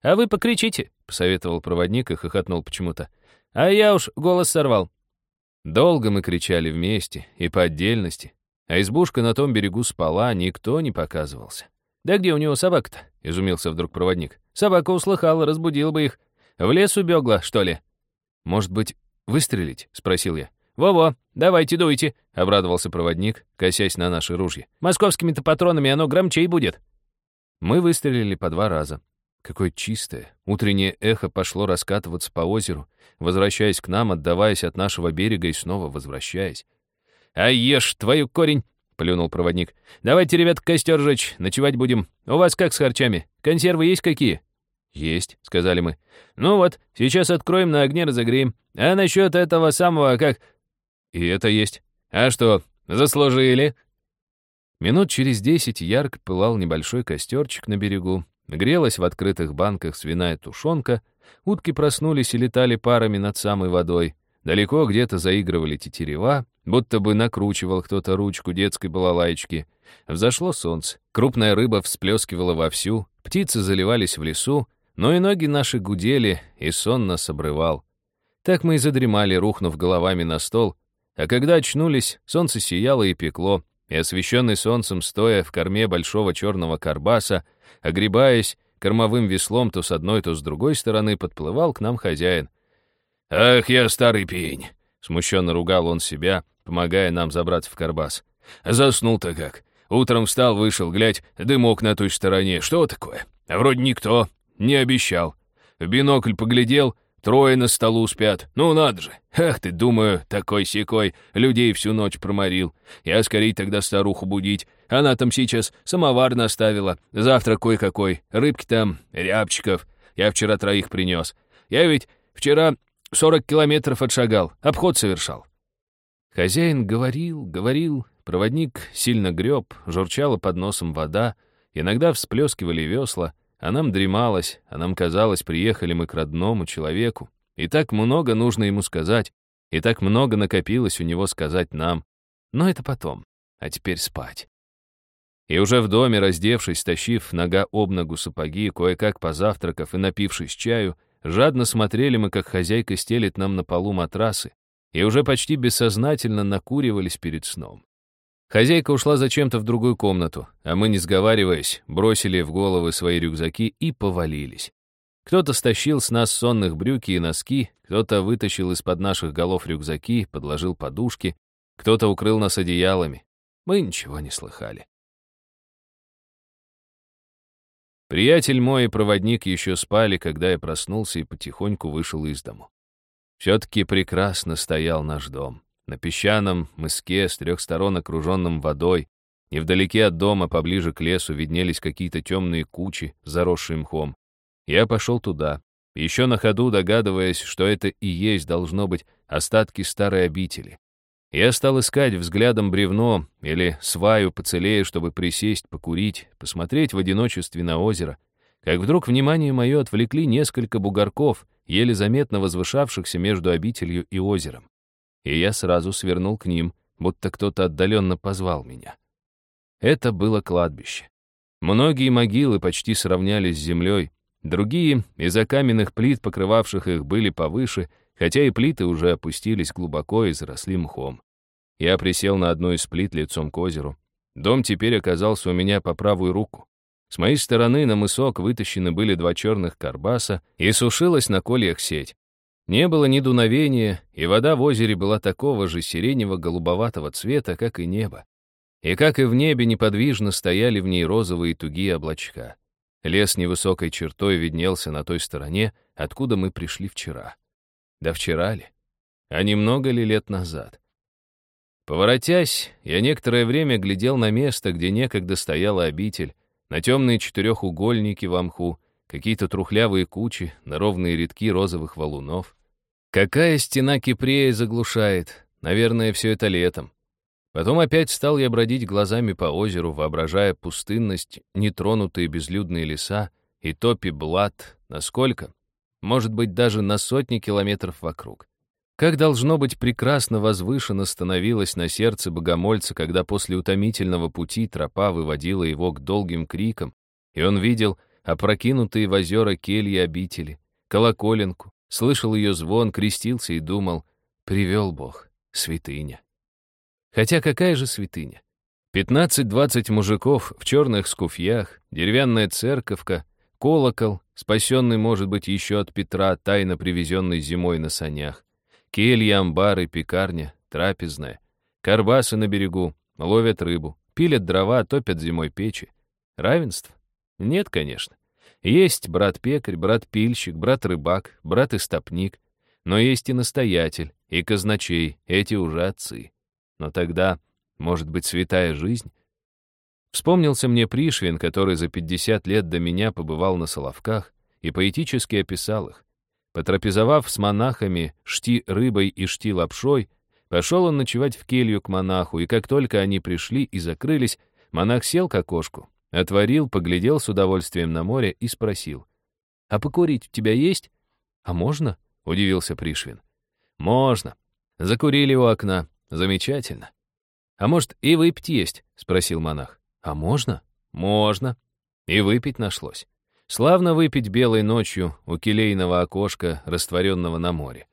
«А вы покричите», — посоветовал проводник и хохотнул почему-то. «А я уж голос сорвал». Долго мы кричали вместе и по отдельности, а избушка на том берегу спала, никто не показывался. «Да где у него собака-то?» — изумился вдруг проводник. «Собака услыхала, разбудила бы их. В лес убегла, что ли?» «Может быть, выстрелить?» — спросил я. «Во-во, давайте дуйте», — обрадовался проводник, косясь на наши ружья. «Московскими-то патронами оно громчей будет». Мы выстрелили по два раза. Какое чистое, утреннее эхо пошло раскатываться по озеру, возвращаясь к нам, отдаваясь от нашего берега и снова возвращаясь. «А ешь, твою корень!» — плюнул проводник. «Давайте, ребят, костер жечь, ночевать будем. У вас как с харчами? Консервы есть какие?» «Есть», — сказали мы. «Ну вот, сейчас откроем, на огне разогреем. А насчет этого самого, как и это есть. А что, заслужили?» Минут через десять ярко пылал небольшой костерчик на берегу, грелась в открытых банках свиная тушенка, утки проснулись и летали парами над самой водой. Далеко где-то заигрывали тетерева, будто бы накручивал кто-то ручку детской балалайчики. Взошло солнце, крупная рыба всплескивала вовсю, птицы заливались в лесу, но и ноги наши гудели, и сон нас обрывал. Так мы и задремали, рухнув головами на стол, а когда очнулись, солнце сияло и пекло, и освещенный солнцем, стоя в корме большого черного карбаса, огребаясь кормовым веслом то с одной, то с другой стороны, подплывал к нам хозяин. «Ах, я старый пень!» — смущенно ругал он себя, помогая нам забраться в карбас. «Заснул-то как. Утром встал, вышел, глядь, дымок на той стороне. Что такое? Вроде никто. Не обещал. В бинокль поглядел, Трое на столу спят. Ну, надо же. Ах ты, думаю, такой-сякой, людей всю ночь проморил. Я скорее тогда старуху будить. Она там сейчас самовар наставила. Завтра кое-какой. Рыбки там, рябчиков. Я вчера троих принес. Я ведь вчера сорок километров отшагал, обход совершал. Хозяин говорил, говорил, проводник сильно греб, журчала под носом вода, иногда всплескивали весла, а нам дремалось, а нам казалось, приехали мы к родному человеку. И так много нужно ему сказать, и так много накопилось у него сказать нам. Но это потом, а теперь спать. И уже в доме, раздевшись, стащив нога об ногу сапоги, кое-как позавтракав и напившись чаю, жадно смотрели мы, как хозяйка стелит нам на полу матрасы, и уже почти бессознательно накуривались перед сном. Хозяйка ушла зачем-то в другую комнату, а мы, не сговариваясь, бросили в головы свои рюкзаки и повалились. Кто-то стащил с нас сонных брюки и носки, кто-то вытащил из-под наших голов рюкзаки, подложил подушки, кто-то укрыл нас одеялами. Мы ничего не слыхали. Приятель мой и проводник еще спали, когда я проснулся и потихоньку вышел из дому. Все-таки прекрасно стоял наш дом. На песчаном мыске с трех сторон окруженном водой, невдалеке от дома, поближе к лесу, виднелись какие-то темные кучи, заросшие мхом. Я пошел туда, еще на ходу догадываясь, что это и есть, должно быть, остатки старой обители. Я стал искать взглядом бревно или сваю поцелее, чтобы присесть, покурить, посмотреть в одиночестве на озеро, как вдруг внимание мое отвлекли несколько бугорков, еле заметно возвышавшихся между обителью и озером. И я сразу свернул к ним, будто кто-то отдаленно позвал меня. Это было кладбище. Многие могилы почти сравнялись с землей, другие, из-за каменных плит, покрывавших их, были повыше, хотя и плиты уже опустились глубоко и заросли мхом. Я присел на одну из плит лицом к озеру. Дом теперь оказался у меня по правую руку. С моей стороны на мысок вытащены были два черных карбаса, и сушилась на кольях сеть. Не было ни дуновения, и вода в озере была такого же сиренево-голубоватого цвета, как и небо. И как и в небе неподвижно стояли в ней розовые тугие облачка. Лес невысокой чертой виднелся на той стороне, откуда мы пришли вчера. Да вчера ли? А немного ли лет назад? Поворотясь, я некоторое время глядел на место, где некогда стояла обитель, на темные четырехугольники в мху, какие-то трухлявые кучи, на ровные рядки розовых валунов. Какая стена Кипрея заглушает? Наверное, все это летом. Потом опять стал я бродить глазами по озеру, воображая пустынность, нетронутые безлюдные леса и топи блат, насколько? Может быть, даже на сотни километров вокруг. Как должно быть прекрасно возвышенно становилось на сердце богомольца, когда после утомительного пути тропа выводила его к долгим крикам, и он видел опрокинутые в озера кельи обители, колоколенку, слышал ее звон, крестился и думал, привел Бог, святыня. Хотя какая же святыня? Пятнадцать-двадцать мужиков в черных скуфьях, деревянная церковка, колокол, спасенный, может быть, еще от Петра, тайно привезенный зимой на санях, Келья, амбары, пекарня, трапезная. Карбасы на берегу, ловят рыбу, пилят дрова, топят зимой печи. Равенство? Нет, конечно. Есть брат-пекарь, брат-пильщик, брат-рыбак, брат-истопник. Но есть и настоятель, и казначей, эти уже отцы. Но тогда, может быть, святая жизнь? Вспомнился мне Пришвин, который за 50 лет до меня побывал на Соловках и поэтически описал их. Потрапезовав с монахами шти рыбой и шти лапшой, пошел он ночевать в келью к монаху, и как только они пришли и закрылись, монах сел к окошку, отворил, поглядел с удовольствием на море и спросил. «А покурить у тебя есть?» «А можно?» — удивился Пришвин. «Можно. Закурили у окна. Замечательно». «А может, и выпить есть?» — спросил монах. «А можно?» «Можно». И выпить нашлось. Славно выпить белой ночью у келейного окошка, растворенного на море.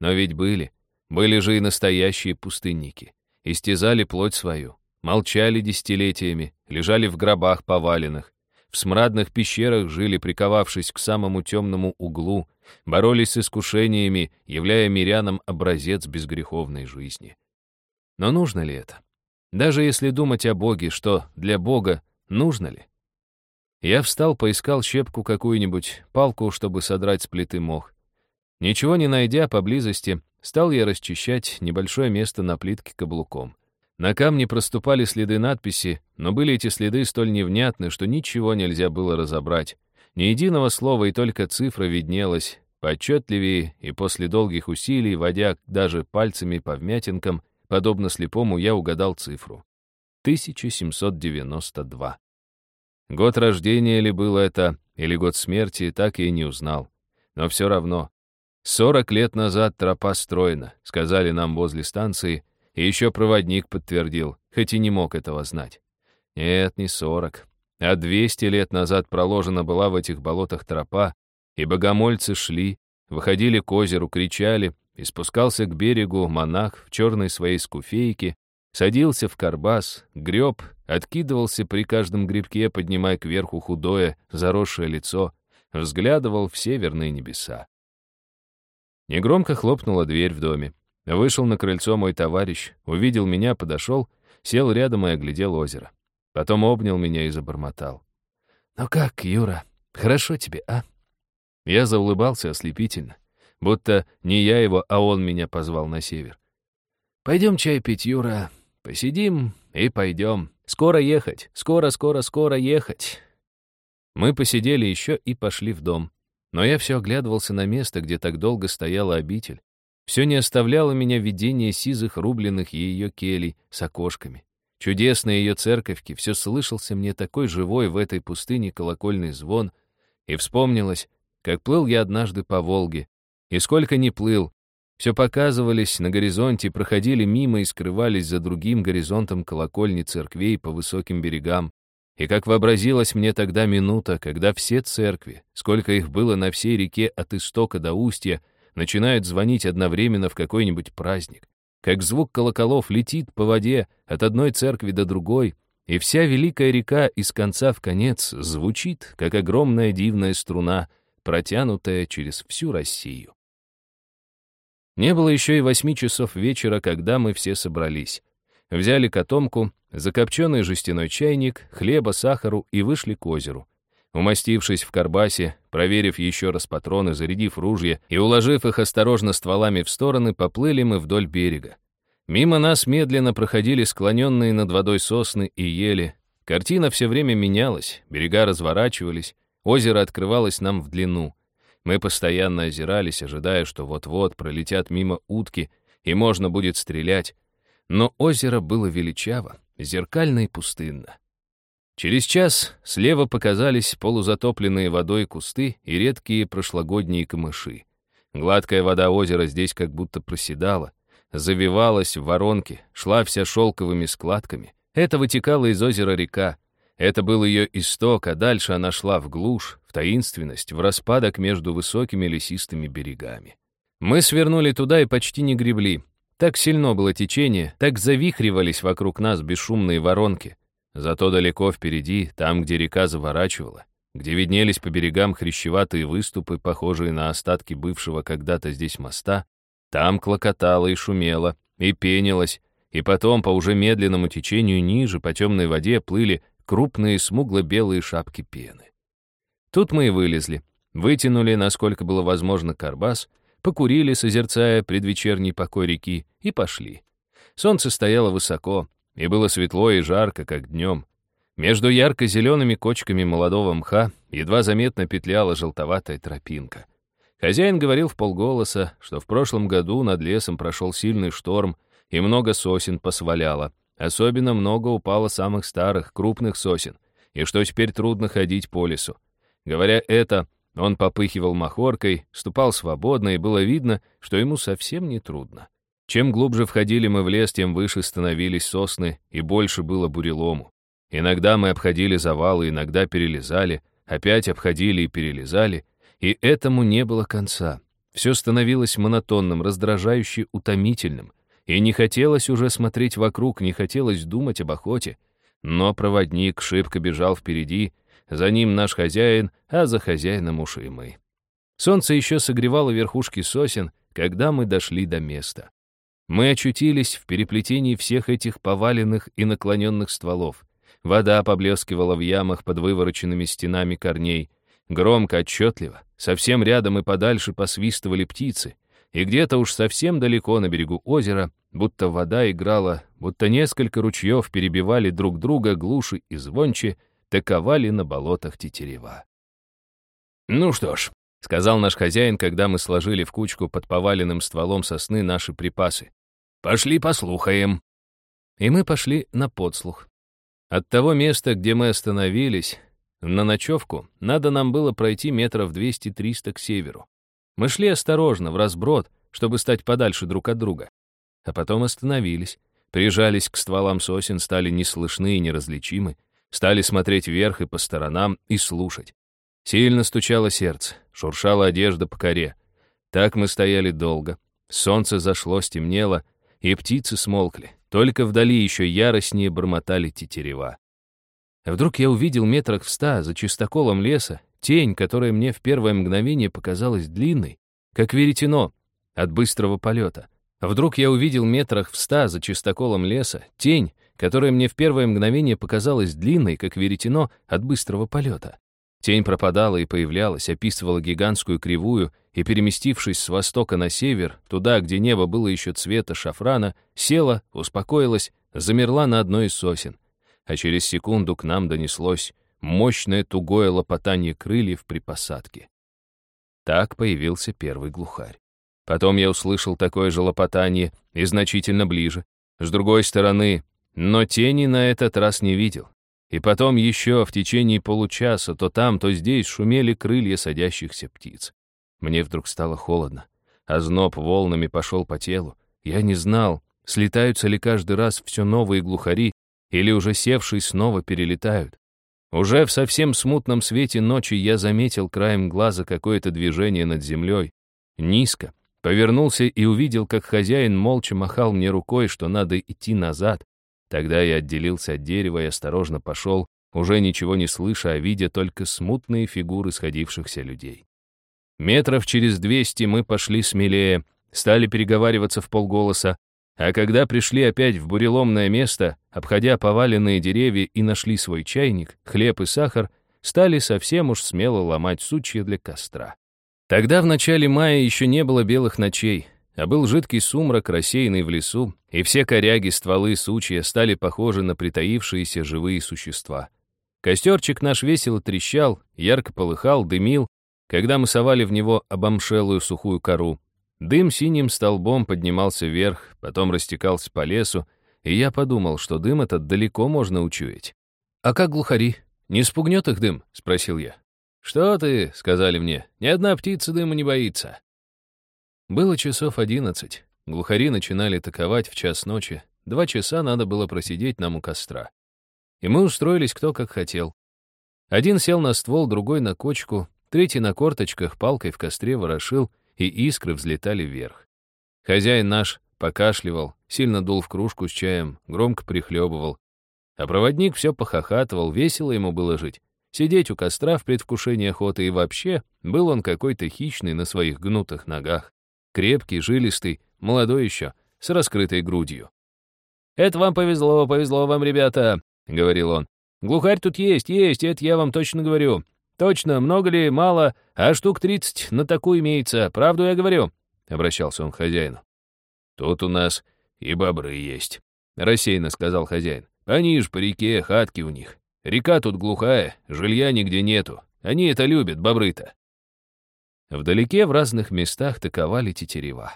Но ведь были, были же и настоящие пустынники. Истязали плоть свою, молчали десятилетиями, лежали в гробах поваленных, в смрадных пещерах жили, приковавшись к самому темному углу, боролись с искушениями, являя мирянам образец безгреховной жизни. Но нужно ли это? Даже если думать о Боге, что для Бога нужно ли? Я встал, поискал щепку какую-нибудь, палку, чтобы содрать с плиты мох. Ничего не найдя поблизости, стал я расчищать небольшое место на плитке каблуком. На камне проступали следы надписи, но были эти следы столь невнятны, что ничего нельзя было разобрать. Ни единого слова и только цифра виднелась, поотчетливее, и после долгих усилий, водя даже пальцами по вмятинкам, подобно слепому, я угадал цифру. 1792. Год рождения ли было это, или год смерти, так и не узнал. Но все равно. Сорок лет назад тропа строена, сказали нам возле станции, и еще проводник подтвердил, хоть и не мог этого знать. Нет, не сорок, а двести лет назад проложена была в этих болотах тропа, и богомольцы шли, выходили к озеру, кричали, и спускался к берегу монах в черной своей скуфейке, садился в карбас, греб, откидывался при каждом грибке, поднимая кверху худое, заросшее лицо, взглядывал в северные небеса. Негромко хлопнула дверь в доме. Вышел на крыльцо мой товарищ, увидел меня, подошел, сел рядом и оглядел озеро. Потом обнял меня и забормотал. «Ну как, Юра, хорошо тебе, а?» Я заулыбался ослепительно, будто не я его, а он меня позвал на север. «Пойдем чай пить, Юра, посидим и пойдем. Скоро ехать, скоро, скоро, скоро ехать. Мы посидели еще и пошли в дом. Но я все оглядывался на место, где так долго стояла обитель. Все не оставляло меня видение сизых рубленных ее келей с окошками. Чудесные ее церковки, все слышался мне такой живой в этой пустыне колокольный звон, И вспомнилось, как плыл я однажды по Волге, и сколько не плыл, все показывались на горизонте, проходили мимо и скрывались за другим горизонтом колокольни церквей по высоким берегам. И как вообразилась мне тогда минута, когда все церкви, сколько их было на всей реке от истока до устья, начинают звонить одновременно в какой-нибудь праздник. Как звук колоколов летит по воде от одной церкви до другой, и вся великая река из конца в конец звучит, как огромная дивная струна, протянутая через всю Россию. Не было еще и восьми часов вечера, когда мы все собрались. Взяли котомку, закопченный жестяной чайник, хлеба, сахару и вышли к озеру. Умастившись в карбасе, проверив еще раз патроны, зарядив ружья и уложив их осторожно стволами в стороны, поплыли мы вдоль берега. Мимо нас медленно проходили склоненные над водой сосны и ели. Картина все время менялась, берега разворачивались, озеро открывалось нам в длину. Мы постоянно озирались, ожидая, что вот-вот пролетят мимо утки, и можно будет стрелять. Но озеро было величаво, зеркально и пустынно. Через час слева показались полузатопленные водой кусты и редкие прошлогодние камыши. Гладкая вода озера здесь как будто проседала, завивалась в воронке, шла вся шелковыми складками. Это вытекала из озера река. Это был ее исток, а дальше она шла в глушь, в таинственность, в распадок между высокими лесистыми берегами. Мы свернули туда и почти не гребли. Так сильно было течение, так завихривались вокруг нас бесшумные воронки — Зато далеко впереди, там, где река заворачивала, где виднелись по берегам хрящеватые выступы, похожие на остатки бывшего когда-то здесь моста, там клокотало и шумело, и пенилось, и потом по уже медленному течению ниже по темной воде плыли крупные смугло-белые шапки пены. Тут мы и вылезли, вытянули, насколько было возможно, карбас, покурили, созерцая предвечерний покой реки, и пошли. Солнце стояло высоко, и было светло и жарко, как днем. Между ярко-зелеными кочками молодого мха едва заметно петляла желтоватая тропинка. Хозяин говорил в полголоса, что в прошлом году над лесом прошел сильный шторм, и много сосен посваляло. Особенно много упало самых старых, крупных сосен, и что теперь трудно ходить по лесу. Говоря это, он попыхивал махоркой, ступал свободно, и было видно, что ему совсем не трудно. Чем глубже входили мы в лес, тем выше становились сосны, и больше было бурелому. Иногда мы обходили завалы, иногда перелезали, опять обходили и перелезали, и этому не было конца. Все становилось монотонным, раздражающе утомительным, и не хотелось уже смотреть вокруг, не хотелось думать об охоте. Но проводник шибко бежал впереди, за ним наш хозяин, а за хозяином уж и мы. Солнце еще согревало верхушки сосен, когда мы дошли до места. Мы очутились в переплетении всех этих поваленных и наклоненных стволов. Вода поблескивала в ямах под вывороченными стенами корней. Громко, отчетливо, совсем рядом и подальше посвистывали птицы. И где-то уж совсем далеко на берегу озера, будто вода играла, будто несколько ручьев перебивали друг друга глуши и звонче, таковали на болотах тетерева. «Ну что ж», — сказал наш хозяин, когда мы сложили в кучку под поваленным стволом сосны наши припасы. «Пошли послухаем». И мы пошли на подслух. От того места, где мы остановились, на ночевку, надо нам было пройти метров 200-300 к северу. Мы шли осторожно, в разброд, чтобы стать подальше друг от друга. А потом остановились, прижались к стволам сосен, стали неслышны и неразличимы, стали смотреть вверх и по сторонам и слушать. Сильно стучало сердце, шуршала одежда по коре. Так мы стояли долго. Солнце зашло, стемнело, и птицы смолкли. Только вдали еще яростнее бормотали тетерева. Вдруг я увидел метрах в ста за чистоколом леса тень, которая мне в первое мгновение показалась длинной, как веретено от быстрого полета. Вдруг я увидел метрах в ста за чистоколом леса тень, которая мне в первое мгновение показалась длинной, как веретено от быстрого полета. Тень пропадала и появлялась, описывала гигантскую кривую, и, переместившись с востока на север, туда, где небо было еще цвета шафрана, села, успокоилась, замерла на одной из сосен. А через секунду к нам донеслось мощное тугое лопотание крыльев при посадке. Так появился первый глухарь. Потом я услышал такое же лопотание и значительно ближе, с другой стороны, но тени на этот раз не видел. И потом еще в течение получаса то там, то здесь шумели крылья садящихся птиц. Мне вдруг стало холодно, а зноб волнами пошел по телу. Я не знал, слетаются ли каждый раз все новые глухари, или уже севшие снова перелетают. Уже в совсем смутном свете ночи я заметил краем глаза какое-то движение над землей. Низко. Повернулся и увидел, как хозяин молча махал мне рукой, что надо идти назад. Тогда я отделился от дерева и осторожно пошел, уже ничего не слыша, а видя только смутные фигуры сходившихся людей. Метров через двести мы пошли смелее, стали переговариваться в полголоса, а когда пришли опять в буреломное место, обходя поваленные деревья и нашли свой чайник, хлеб и сахар, стали совсем уж смело ломать сучья для костра. Тогда в начале мая еще не было белых ночей, а был жидкий сумрак, рассеянный в лесу, и все коряги, стволы, сучья стали похожи на притаившиеся живые существа. Костерчик наш весело трещал, ярко полыхал, дымил, когда мы совали в него обомшелую сухую кору. Дым синим столбом поднимался вверх, потом растекался по лесу, и я подумал, что дым этот далеко можно учуять. «А как глухари? Не спугнет их дым?» — спросил я. «Что ты?» — сказали мне. «Ни одна птица дыма не боится». Было часов одиннадцать. Глухари начинали таковать в час ночи. Два часа надо было просидеть нам у костра. И мы устроились кто как хотел. Один сел на ствол, другой на кочку, третий на корточках палкой в костре ворошил — и искры взлетали вверх. Хозяин наш покашливал, сильно дул в кружку с чаем, громко прихлебывал. А проводник все похохатывал, весело ему было жить. Сидеть у костра в предвкушении охоты и вообще был он какой-то хищный на своих гнутых ногах. Крепкий, жилистый, молодой еще, с раскрытой грудью. «Это вам повезло, повезло вам, ребята», — говорил он. «Глухарь тут есть, есть, это я вам точно говорю. «Точно, много ли, мало, а штук тридцать на такую имеется, правду я говорю», — обращался он к хозяину. «Тут у нас и бобры есть», — рассеянно сказал хозяин. «Они ж по реке, хатки у них. Река тут глухая, жилья нигде нету. Они это любят, бобры-то». Вдалеке в разных местах таковали тетерева.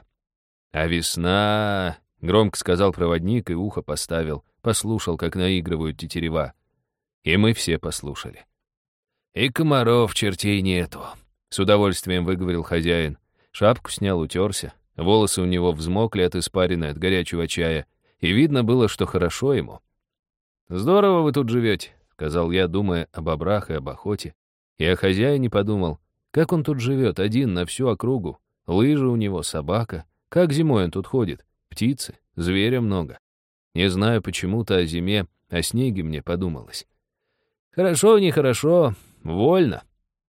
«А весна...» — громко сказал проводник и ухо поставил, послушал, как наигрывают тетерева. И мы все послушали. «И комаров чертей нету», — с удовольствием выговорил хозяин. Шапку снял, утерся. Волосы у него взмокли от испарины, от горячего чая. И видно было, что хорошо ему. «Здорово вы тут живете», — сказал я, думая об бобрах и об охоте. И о хозяине подумал, как он тут живет, один на всю округу. Лыжи у него, собака. Как зимой он тут ходит? Птицы, зверя много. Не знаю, почему-то о зиме, о снеге мне подумалось. «Хорошо, нехорошо, «Вольно».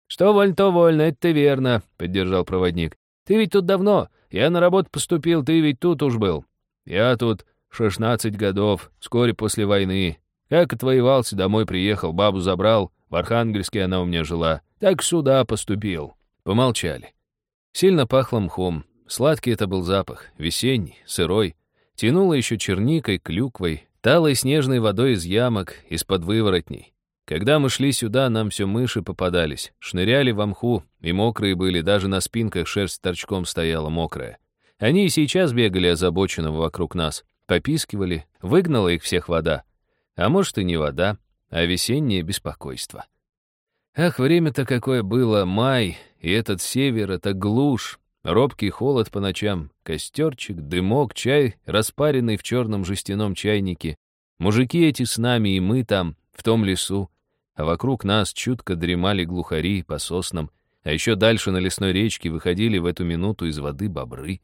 «Что вольно, то вольно, это ты верно», — поддержал проводник. «Ты ведь тут давно. Я на работу поступил, ты ведь тут уж был. Я тут шестнадцать годов, вскоре после войны. Как отвоевался, домой приехал, бабу забрал, в Архангельске она у меня жила. Так сюда поступил». Помолчали. Сильно пахло мхом. Сладкий это был запах, весенний, сырой. Тянуло еще черникой, клюквой, талой снежной водой из ямок, из-под выворотней. Когда мы шли сюда, нам все мыши попадались, шныряли в мху, и мокрые были, даже на спинках шерсть торчком стояла мокрая. Они и сейчас бегали озабоченно вокруг нас, попискивали, выгнала их всех вода. А может, и не вода, а весеннее беспокойство. Ах, время-то какое было, май, и этот север, это глушь, робкий холод по ночам, костерчик, дымок, чай, распаренный в черном жестяном чайнике. Мужики эти с нами, и мы там, в том лесу, а вокруг нас чутко дремали глухари по соснам, а еще дальше на лесной речке выходили в эту минуту из воды бобры.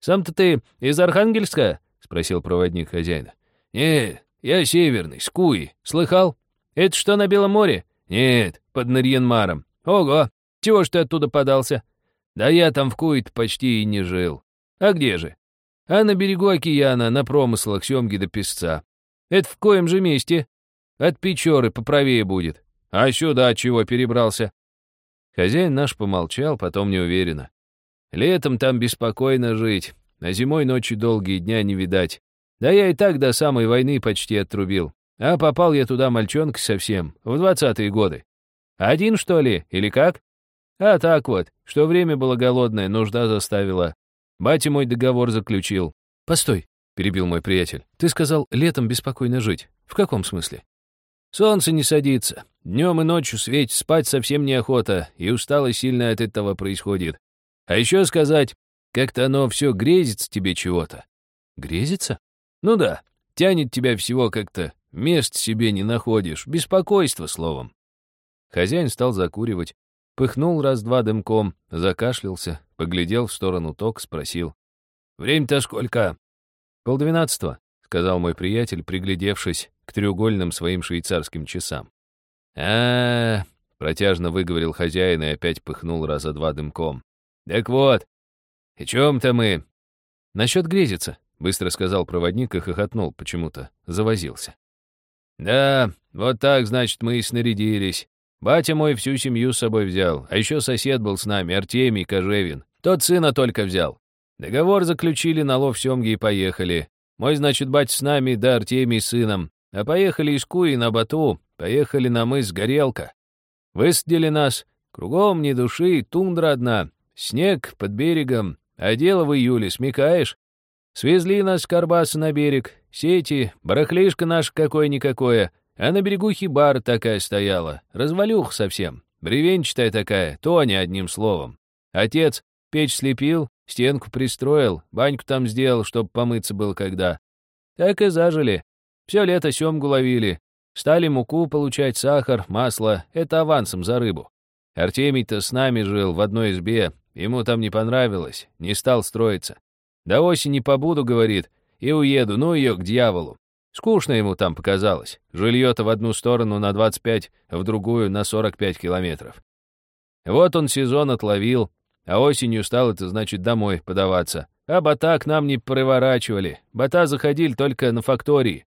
«Сам-то ты из Архангельска?» — спросил проводник хозяина. «Не, я северный, с Куи. Слыхал? Это что, на Белом море?» «Нет, под Нарьянмаром. Ого, чего ж ты оттуда подался?» «Да я там в Куи почти и не жил. А где же?» «А на берегу океана, на промыслах семги до песца. Это в коем же месте?» От Печоры поправее будет. А сюда чего перебрался?» Хозяин наш помолчал, потом неуверенно. «Летом там беспокойно жить, а зимой ночи долгие дня не видать. Да я и так до самой войны почти отрубил. А попал я туда мальчонкой совсем, в двадцатые годы. Один, что ли, или как? А так вот, что время было голодное, нужда заставила. Батя мой договор заключил. «Постой», — перебил мой приятель. «Ты сказал, летом беспокойно жить. В каком смысле?» Солнце не садится. Днем и ночью светит, спать совсем неохота, и усталость сильно от этого происходит. А еще сказать, как-то оно все грезится тебе чего-то. Грезится? Ну да, тянет тебя всего как-то, мест себе не находишь, беспокойство словом. Хозяин стал закуривать, пыхнул раз-два дымком, закашлялся, поглядел в сторону ток, спросил. «Время-то сколько?» «Полдвенадцатого», — сказал мой приятель, приглядевшись к треугольным своим швейцарским часам. а, протяжно выговорил хозяин и опять пыхнул раза два дымком. «Так вот, о чем-то мы...» «Насчет грезится», — быстро сказал проводник и хохотнул почему-то, завозился. «Да, вот так, значит, мы и снарядились. Батя мой всю семью с собой взял, а еще сосед был с нами, Артемий Кожевин. Тот сына только взял. Договор заключили, на лов семги и поехали. Мой, значит, батя с нами, да Артемий с сыном. А поехали из Куи на Бату, поехали на мыс Горелка. Высадили нас, кругом ни души, тундра одна, снег под берегом, а дело в июле, смекаешь? Свезли нас с Карбаса на берег, сети, барахлишко наше какое-никакое, а на берегу хибар такая стояла, развалюх совсем, бревенчатая такая, то не одним словом. Отец печь слепил, стенку пристроил, баньку там сделал, чтоб помыться было когда. Так и зажили. Все лето семгу ловили. Стали муку получать, сахар, масло. Это авансом за рыбу. Артемий-то с нами жил в одной избе. Ему там не понравилось, не стал строиться. До осени побуду, говорит, и уеду, ну ее к дьяволу. Скучно ему там показалось. Жилье-то в одну сторону на 25, в другую на 45 километров. Вот он сезон отловил, а осенью стал это, значит, домой подаваться. А бота к нам не приворачивали. Бота заходили только на фактории.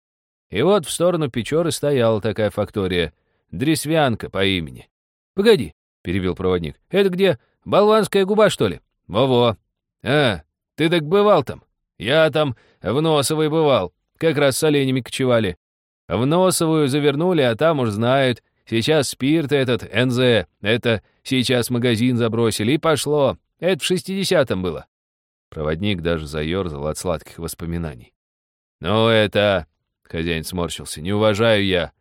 И вот в сторону Печоры стояла такая фактория. Дресвянка по имени. «Погоди», — перебил проводник. «Это где? Болванская губа, что ли?» «Во-во». «А, ты так бывал там?» «Я там в Носовой бывал. Как раз с оленями кочевали. В Носовую завернули, а там уж знают. Сейчас спирт этот, НЗ, это сейчас магазин забросили, и пошло. Это в шестидесятом было». Проводник даже заерзал от сладких воспоминаний. «Ну это...» — хозяин сморщился. «Не уважаю я,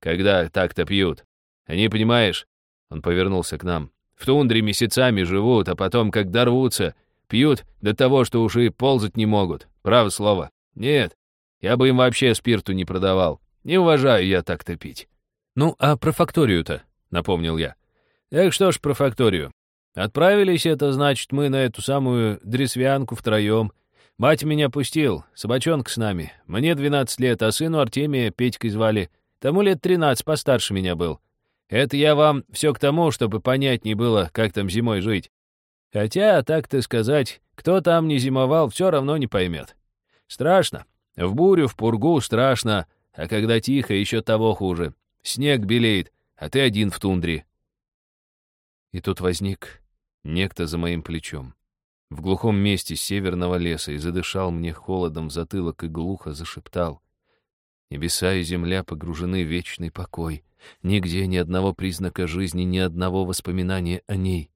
когда так-то пьют. Они, понимаешь...» Он повернулся к нам. «В тундре месяцами живут, а потом, как дорвутся, пьют до того, что уж и ползать не могут. Право слово. Нет, я бы им вообще спирту не продавал. Не уважаю я так-то пить». «Ну, а про факторию-то?» — напомнил я. «Так что ж про факторию. Отправились это, значит, мы на эту самую дресвянку втроем. Мать меня пустил, собачонка с нами. Мне 12 лет, а сыну Артемия Петькой звали. Тому лет 13, постарше меня был. Это я вам все к тому, чтобы понять не было, как там зимой жить. Хотя, так-то сказать, кто там не зимовал, все равно не поймет. Страшно. В бурю, в пургу страшно, а когда тихо, еще того хуже. Снег белеет, а ты один в тундре. И тут возник некто за моим плечом. В глухом месте северного леса и задышал мне холодом в затылок и глухо зашептал. Небеса и земля погружены в вечный покой. Нигде ни одного признака жизни, ни одного воспоминания о ней.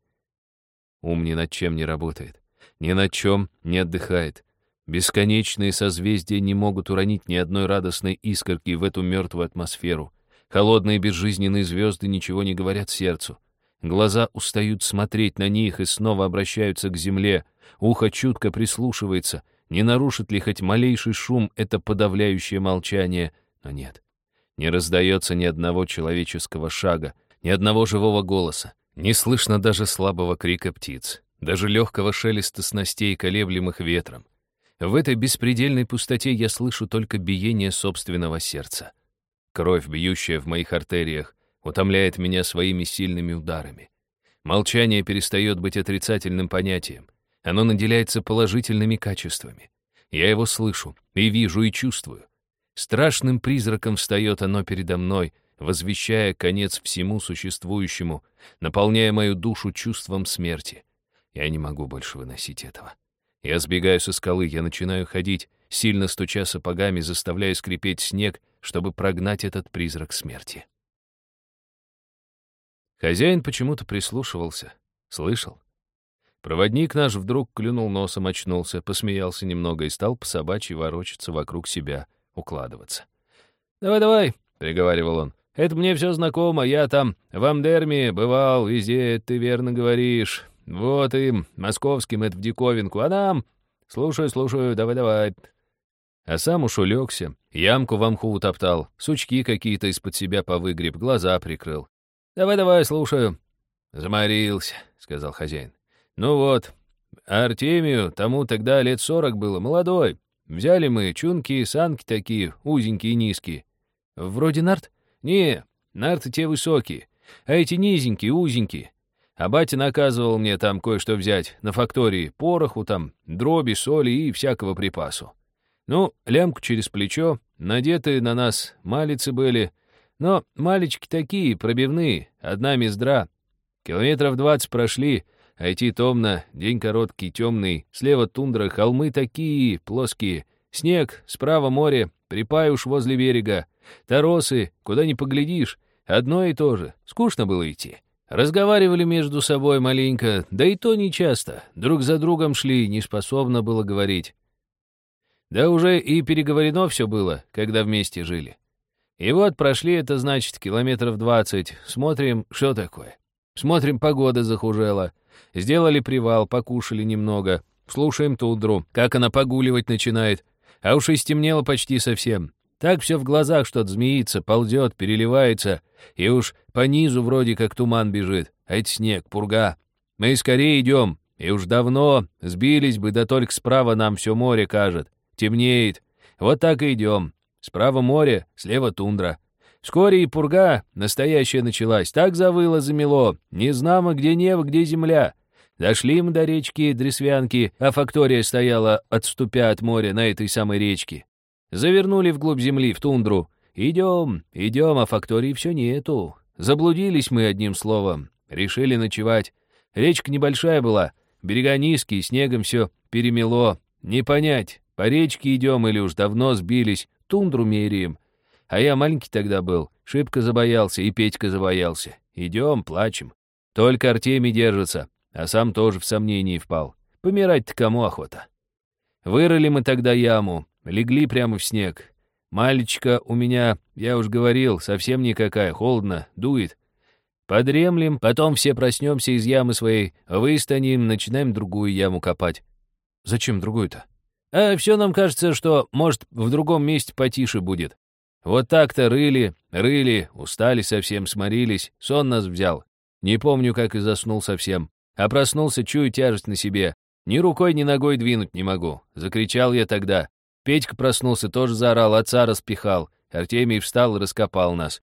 Ум ни над чем не работает, ни над чем не отдыхает. Бесконечные созвездия не могут уронить ни одной радостной искорки в эту мертвую атмосферу. Холодные безжизненные звезды ничего не говорят сердцу. Глаза устают смотреть на них и снова обращаются к земле. Ухо чутко прислушивается, не нарушит ли хоть малейший шум это подавляющее молчание. Но нет, не раздается ни одного человеческого шага, ни одного живого голоса. Не слышно даже слабого крика птиц, даже легкого шелеста снастей, колеблемых ветром. В этой беспредельной пустоте я слышу только биение собственного сердца. Кровь, бьющая в моих артериях, утомляет меня своими сильными ударами. Молчание перестает быть отрицательным понятием. Оно наделяется положительными качествами. Я его слышу, и вижу, и чувствую. Страшным призраком встает оно передо мной, возвещая конец всему существующему, наполняя мою душу чувством смерти. Я не могу больше выносить этого. Я сбегаю со скалы, я начинаю ходить, сильно стуча сапогами, заставляя скрипеть снег, чтобы прогнать этот призрак смерти. Хозяин почему-то прислушивался, слышал. Проводник наш вдруг клюнул носом, очнулся, посмеялся немного и стал по собачьи ворочаться вокруг себя, укладываться. «Давай-давай», — приговаривал он, Это мне все знакомо, я там в Амдерме бывал, везде, ты верно говоришь. Вот им, московским, это в диковинку, а нам... Слушаю, слушаю, давай-давай. А сам уж улегся, ямку в мху утоптал, сучки какие-то из-под себя повыгреб, глаза прикрыл. «Давай-давай, слушаю». «Заморился», — сказал хозяин. «Ну вот, Артемию тому тогда лет сорок было, молодой. Взяли мы чунки и санки такие, узенькие низкие. Вроде нарт? Не, нарты те высокие, а эти низенькие, узенькие. А батя наказывал мне там кое-что взять, на фактории, пороху там, дроби, соли и всякого припасу. Ну, лямку через плечо, надетые на нас малицы были, но малечки такие, пробивные, одна мездра. Километров двадцать прошли, а идти томно, день короткий, темный, слева тундра, холмы такие, плоские, снег, справа море, припай уж возле берега, торосы, куда ни поглядишь, одно и то же, скучно было идти. Разговаривали между собой маленько, да и то не часто. Друг за другом шли, не способно было говорить. Да уже и переговорено все было, когда вместе жили. И вот прошли это, значит, километров двадцать. Смотрим, что такое. Смотрим, погода захужела. Сделали привал, покушали немного. Слушаем тундру, как она погуливать начинает. А уж и стемнело почти совсем. Так все в глазах что-то змеится, ползет, переливается, и уж по низу вроде как туман бежит, а это снег, пурга. Мы скорее идем, и уж давно сбились бы, да только справа нам все море кажет. Темнеет. Вот так и идем. Справа море, слева тундра. Вскоре и пурга настоящая началась. Так завыло, замело. Не знамо, где небо, где земля. Дошли мы до речки Дресвянки, а фактория стояла, отступя от моря на этой самой речке. Завернули вглубь земли, в тундру. Идем, идем, а фактории все нету. Заблудились мы одним словом. Решили ночевать. Речка небольшая была, берега низкие, снегом все перемело. Не понять, по речке идем или уж давно сбились, тундру меряем. А я маленький тогда был, шибко забоялся, и Петька забоялся. Идем, плачем. Только Артемий держится, а сам тоже в сомнении впал. Помирать-то кому охота? Вырыли мы тогда яму, Легли прямо в снег. Мальчика у меня, я уж говорил, совсем никакая, холодно, дует. Подремлем, потом все проснемся из ямы своей, выстанем, начинаем другую яму копать. Зачем другую-то? А все нам кажется, что, может, в другом месте потише будет. Вот так-то рыли, рыли, устали совсем, сморились, сон нас взял. Не помню, как и заснул совсем. А проснулся, чую тяжесть на себе. Ни рукой, ни ногой двинуть не могу. Закричал я тогда. Петька проснулся, тоже заорал, отца распихал. Артемий встал и раскопал нас.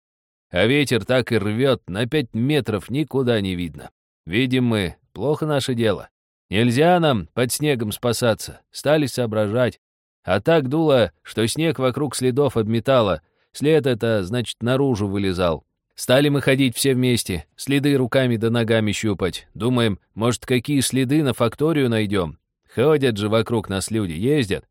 А ветер так и рвет, на пять метров никуда не видно. Видим мы, плохо наше дело. Нельзя нам под снегом спасаться. Стали соображать. А так дуло, что снег вокруг следов обметало. След это, значит, наружу вылезал. Стали мы ходить все вместе, следы руками да ногами щупать. Думаем, может, какие следы на факторию найдем. Ходят же вокруг нас люди, ездят.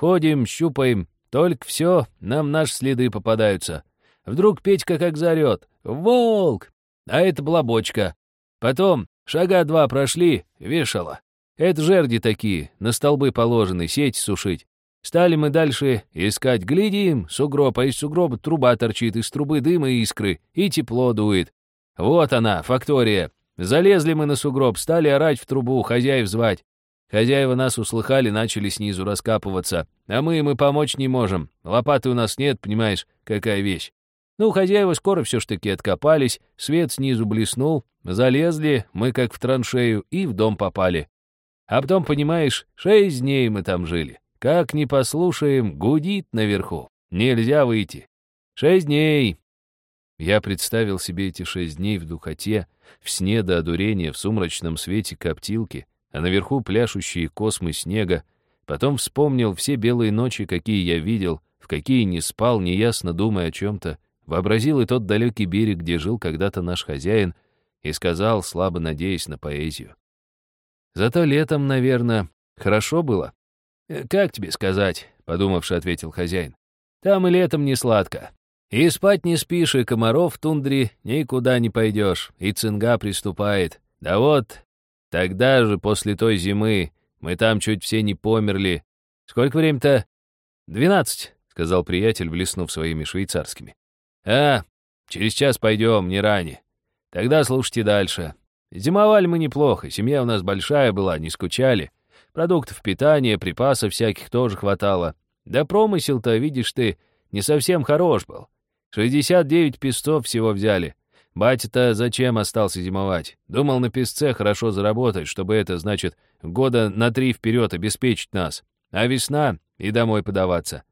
Ходим, щупаем, только все, нам наши следы попадаются. Вдруг Петька как зарет. «Волк!» А это была бочка. Потом шага два прошли, вешала. Это жерди такие, на столбы положены, сеть сушить. Стали мы дальше искать, глядим, сугроб, а из сугроба труба торчит, из трубы дыма и искры, и тепло дует. Вот она, фактория. Залезли мы на сугроб, стали орать в трубу, хозяев звать. Хозяева нас услыхали, начали снизу раскапываться. А мы им и помочь не можем. Лопаты у нас нет, понимаешь, какая вещь. Ну, хозяева скоро все ж таки откопались, свет снизу блеснул, залезли, мы как в траншею, и в дом попали. А потом, понимаешь, шесть дней мы там жили. Как не послушаем, гудит наверху. Нельзя выйти. Шесть дней. Я представил себе эти шесть дней в духоте, в сне до одурения, в сумрачном свете коптилки, а наверху пляшущие космы снега. Потом вспомнил все белые ночи, какие я видел, в какие не спал, неясно думая о чем-то. Вообразил и тот далекий берег, где жил когда-то наш хозяин, и сказал, слабо надеясь на поэзию. Зато летом, наверное, хорошо было. «Э, «Как тебе сказать?» — подумавши, ответил хозяин. «Там и летом не сладко. И спать не спишь, и комаров в тундре никуда не пойдешь, и цинга приступает. Да вот, Тогда же, после той зимы, мы там чуть все не померли. Сколько время-то? Двенадцать, сказал приятель, блеснув своими швейцарскими. А, Через час пойдем, не ранее. Тогда слушайте дальше. Зимовали мы неплохо, семья у нас большая была, не скучали. Продуктов питания, припасов всяких тоже хватало. Да промысел-то, видишь ты, не совсем хорош был. 69 песцов всего взяли. Батя-то зачем остался зимовать? Думал на песце хорошо заработать, чтобы это, значит, года на три вперед обеспечить нас. А весна и домой подаваться.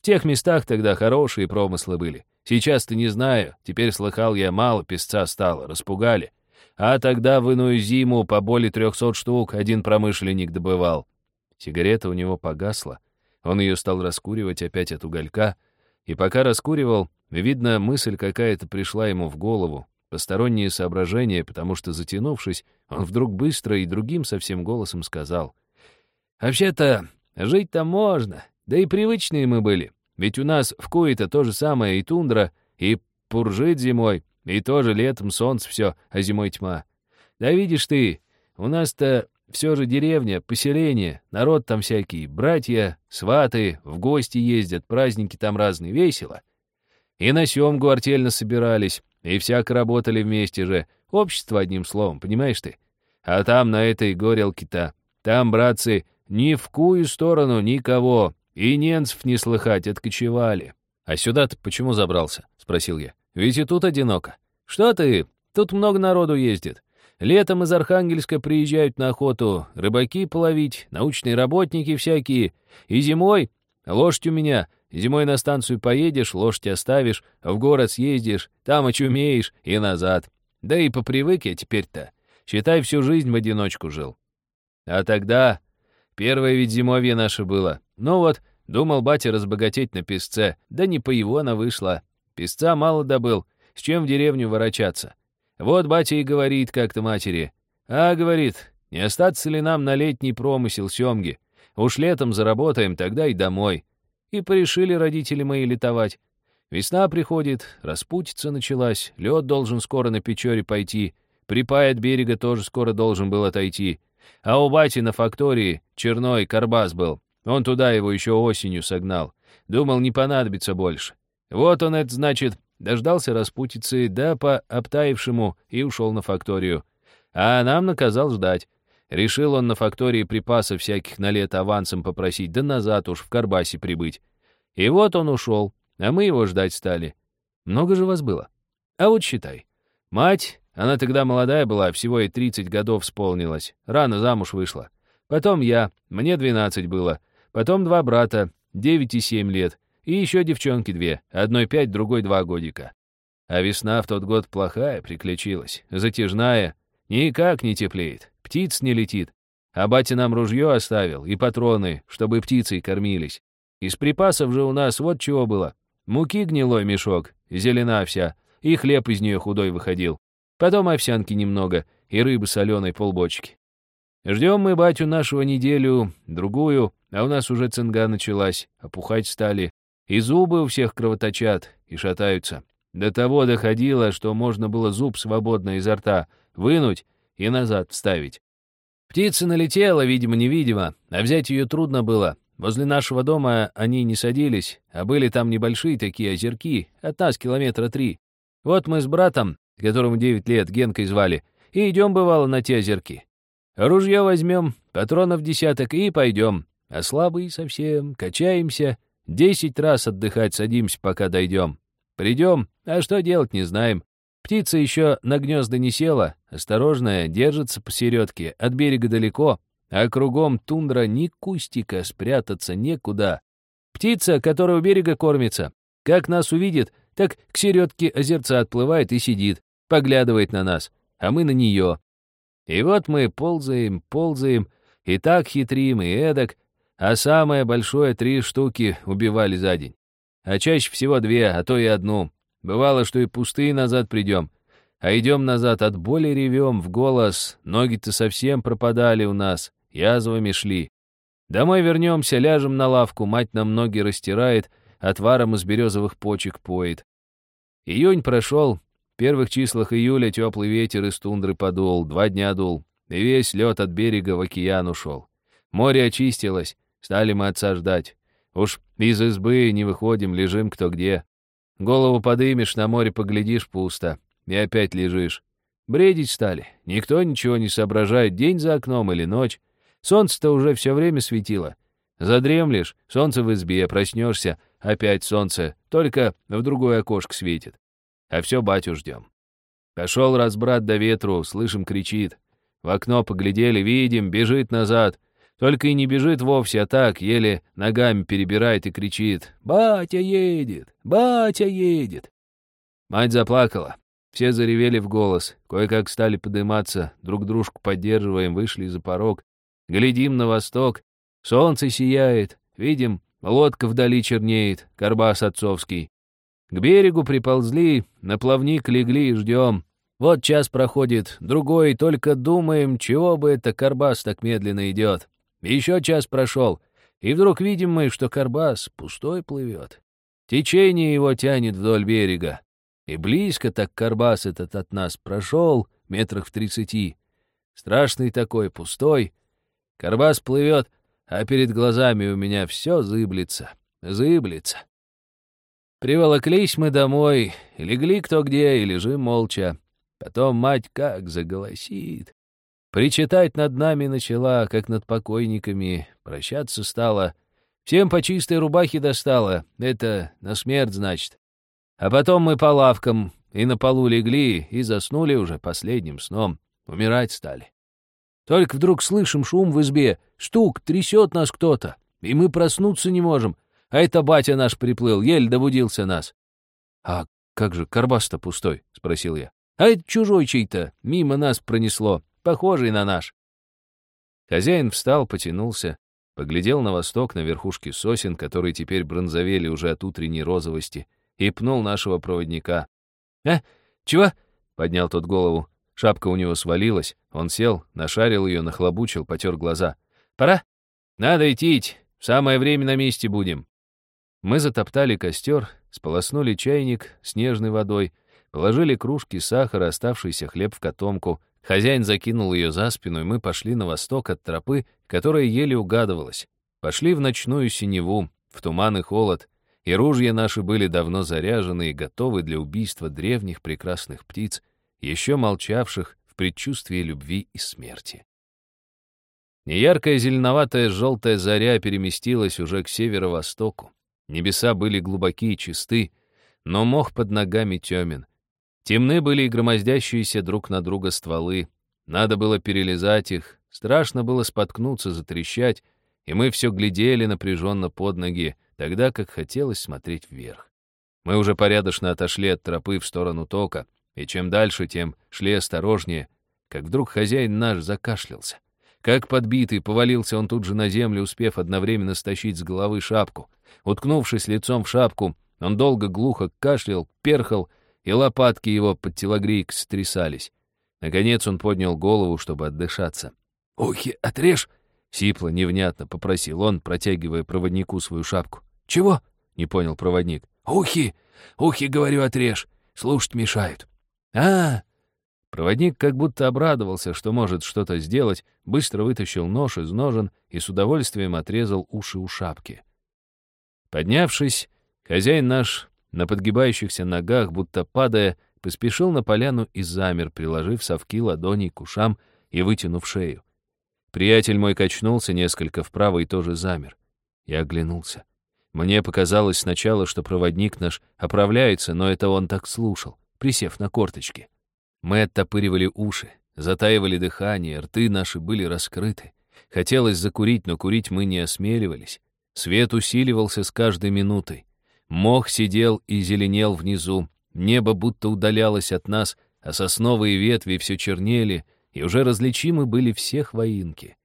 В тех местах тогда хорошие промыслы были. Сейчас-то не знаю, теперь слыхал я, мало песца стало, распугали. А тогда в иную зиму по более трехсот штук один промышленник добывал. Сигарета у него погасла. Он ее стал раскуривать опять от уголька. И пока раскуривал, видно, мысль какая-то пришла ему в голову. Посторонние соображения, потому что, затянувшись, он вдруг быстро и другим совсем голосом сказал. «Вообще-то, жить-то можно, да и привычные мы были. Ведь у нас в Куе-то то же самое и тундра, и пуржит зимой, и тоже летом солнце все, а зимой тьма. Да видишь ты, у нас-то все же деревня, поселение, народ там всякий, братья, сваты, в гости ездят, праздники там разные, весело. И на семгу артельно собирались, и всяко работали вместе же, общество одним словом, понимаешь ты? А там на этой горелке-то, там, братцы, ни в кую сторону никого, и ненцев не слыхать, откочевали. «А сюда-то почему забрался?» — спросил я. «Ведь и тут одиноко». «Что ты? Тут много народу ездит. Летом из Архангельска приезжают на охоту рыбаки половить, научные работники всякие. И зимой лошадь у меня. Зимой на станцию поедешь, лошадь оставишь, в город съездишь, там очумеешь и назад. Да и попривык я теперь-то. Считай, всю жизнь в одиночку жил. А тогда Первое ведь зимовье наше было. Ну вот, думал батя разбогатеть на песце, да не по его она вышла. Песца мало добыл, с чем в деревню ворочаться. Вот батя и говорит как-то матери. А, говорит, не остаться ли нам на летний промысел семги? Уж летом заработаем, тогда и домой. И порешили родители мои летовать. Весна приходит, распутица началась, лед должен скоро на Печоре пойти, припай от берега тоже скоро должен был отойти. А у бати на фактории черной карбас был. Он туда его еще осенью согнал. Думал, не понадобится больше. Вот он это, значит, дождался распутицы, да по обтаившему и ушел на факторию. А нам наказал ждать. Решил он на фактории припасов всяких на лето авансом попросить, да назад уж в Карбасе прибыть. И вот он ушел, а мы его ждать стали. Много же вас было? А вот считай. Мать она тогда молодая была, всего ей 30 годов исполнилось. Рано замуж вышла. Потом я, мне 12 было. Потом два брата, 9 и 7 лет. И еще девчонки две, одной пять, другой два годика. А весна в тот год плохая приключилась, затяжная. Никак не теплеет, птиц не летит. А батя нам ружье оставил и патроны, чтобы птицей кормились. Из припасов же у нас вот чего было. Муки гнилой мешок, зелена вся, и хлеб из нее худой выходил. Потом овсянки немного и рыбы соленой полбочки. Ждем мы батю нашего неделю, другую, а у нас уже цинга началась, опухать стали. И зубы у всех кровоточат и шатаются. До того доходило, что можно было зуб свободно изо рта вынуть и назад вставить. Птица налетела, видимо-невидимо, а взять ее трудно было. Возле нашего дома они не садились, а были там небольшие такие озерки, от нас километра три. Вот мы с братом которому 9 лет, Генкой звали, и идем, бывало, на те озерки. Ружье возьмем, патронов десяток и пойдем. А слабые совсем, качаемся, десять раз отдыхать садимся, пока дойдем. Придем, а что делать, не знаем. Птица еще на гнезда не села, осторожная, держится посередке, от берега далеко, а кругом тундра ни кустика, спрятаться некуда. Птица, которая у берега кормится, как нас увидит, так к середке озерца отплывает и сидит, поглядывает на нас, а мы на нее. И вот мы ползаем, ползаем, и так хитрим, и эдак, а самое большое три штуки убивали за день. А чаще всего две, а то и одну. Бывало, что и пустые назад придем. А идем назад от боли ревем в голос, ноги-то совсем пропадали у нас, язвами шли. Домой вернемся, ляжем на лавку, мать нам ноги растирает — отваром из березовых почек поет. Июнь прошел, в первых числах июля теплый ветер из тундры подул, два дня дул, и весь лед от берега в океан ушел. Море очистилось, стали мы отца ждать. Уж из избы не выходим, лежим кто где. Голову подымешь, на море поглядишь пусто, и опять лежишь. Бредить стали. Никто ничего не соображает, день за окном или ночь. Солнце-то уже все время светило. Задремлешь, солнце в избе, проснешься, опять солнце, только в другое окошко светит. А все батю ждем. Пошел разбрат до ветру, слышим, кричит. В окно поглядели, видим, бежит назад. Только и не бежит вовсе, а так, еле ногами перебирает и кричит. «Батя едет! Батя едет!» Мать заплакала. Все заревели в голос. Кое-как стали подниматься, друг дружку поддерживаем, вышли за порог. Глядим на восток. Солнце сияет. Видим, лодка вдали чернеет, карбас отцовский. К берегу приползли, на плавник легли и ждем. Вот час проходит, другой, только думаем, чего бы это карбас так медленно идет. Еще час прошел, и вдруг видим мы, что карбас пустой плывет. Течение его тянет вдоль берега. И близко так карбас этот от нас прошел, метрах в тридцати. Страшный такой, пустой. Карбас плывет, а перед глазами у меня все зыблется, зыблется. Приволоклись мы домой, легли кто где и лежим молча. Потом мать как заголосит. Причитать над нами начала, как над покойниками, прощаться стала. Всем по чистой рубахе достала, это на смерть, значит. А потом мы по лавкам и на полу легли и заснули уже последним сном. Умирать стали. Только вдруг слышим шум в избе, стук, трясет нас кто-то, и мы проснуться не можем. А это батя наш приплыл, еле добудился нас. — А как же карбас-то пустой? — спросил я. — А это чужой чей-то, мимо нас пронесло похожий на наш. Хозяин встал, потянулся, поглядел на восток, на верхушки сосен, которые теперь бронзовели уже от утренней розовости, и пнул нашего проводника. «А, чего?» — поднял тот голову. Шапка у него свалилась, он сел, нашарил ее, нахлобучил, потер глаза. «Пора? Надо идти, в самое время на месте будем». Мы затоптали костер, сполоснули чайник снежной водой, положили кружки сахара, оставшийся хлеб в котомку, Хозяин закинул ее за спину, и мы пошли на восток от тропы, которая еле угадывалась. Пошли в ночную синеву, в туман и холод, и ружья наши были давно заряжены и готовы для убийства древних прекрасных птиц, еще молчавших в предчувствии любви и смерти. Неяркая зеленоватая желтая заря переместилась уже к северо-востоку. Небеса были глубокие и чисты, но мох под ногами темен. Темны были и громоздящиеся друг на друга стволы. Надо было перелезать их, страшно было споткнуться, затрещать, и мы все глядели напряженно под ноги, тогда как хотелось смотреть вверх. Мы уже порядочно отошли от тропы в сторону тока, и чем дальше, тем шли осторожнее, как вдруг хозяин наш закашлялся. Как подбитый, повалился он тут же на землю, успев одновременно стащить с головы шапку. Уткнувшись лицом в шапку, он долго глухо кашлял, перхал, и лопатки его под телогрейк стрясались. Наконец он поднял голову, чтобы отдышаться. «Ухи, отрежь!» — сипло, невнятно попросил он, протягивая проводнику свою шапку. «Чего?» — не понял проводник. «Ухи! Ухи, говорю, отрежь! Слушать мешают!» а, Проводник как будто обрадовался, что может что-то сделать, быстро вытащил нож из ножен и с удовольствием отрезал уши у шапки. Поднявшись, хозяин наш на подгибающихся ногах, будто падая, поспешил на поляну и замер, приложив совки ладоней к ушам и вытянув шею. Приятель мой качнулся несколько вправо и тоже замер. Я оглянулся. Мне показалось сначала, что проводник наш оправляется, но это он так слушал, присев на корточки. Мы оттопыривали уши, затаивали дыхание, рты наши были раскрыты. Хотелось закурить, но курить мы не осмеливались. Свет усиливался с каждой минутой. Мох сидел и зеленел внизу, небо будто удалялось от нас, а сосновые ветви все чернели, и уже различимы были все хвоинки.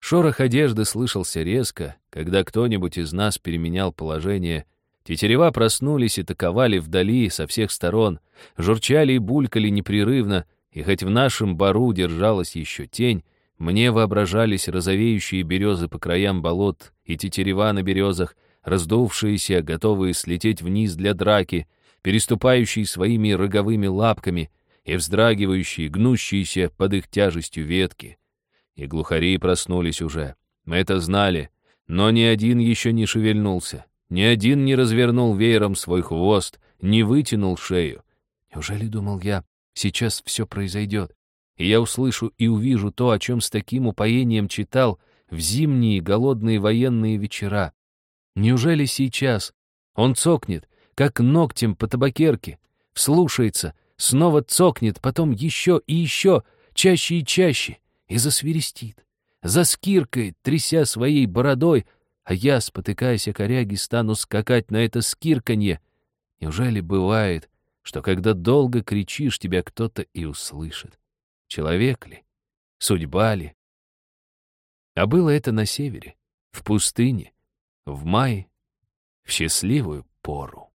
Шорох одежды слышался резко, когда кто-нибудь из нас переменял положение. Тетерева проснулись и таковали вдали со всех сторон, журчали и булькали непрерывно, и хоть в нашем бару держалась еще тень, мне воображались розовеющие березы по краям болот и тетерева на березах, раздувшиеся, готовые слететь вниз для драки, переступающие своими роговыми лапками и вздрагивающие, гнущиеся под их тяжестью ветки. И глухари проснулись уже. Мы это знали, но ни один еще не шевельнулся. Ни один не развернул веером свой хвост, не вытянул шею. Неужели, думал я, сейчас все произойдет, и я услышу и увижу то, о чем с таким упоением читал в зимние голодные военные вечера? Неужели сейчас он цокнет, как ногтем по табакерке, вслушается, снова цокнет, потом еще и еще, чаще и чаще, и засверестит, заскиркает, тряся своей бородой, а я, спотыкаясь о коряги, стану скакать на это скирканье. Неужели бывает, что когда долго кричишь, тебя кто-то и услышит? Человек ли? Судьба ли? А было это на севере, в пустыне, в мае, в счастливую пору.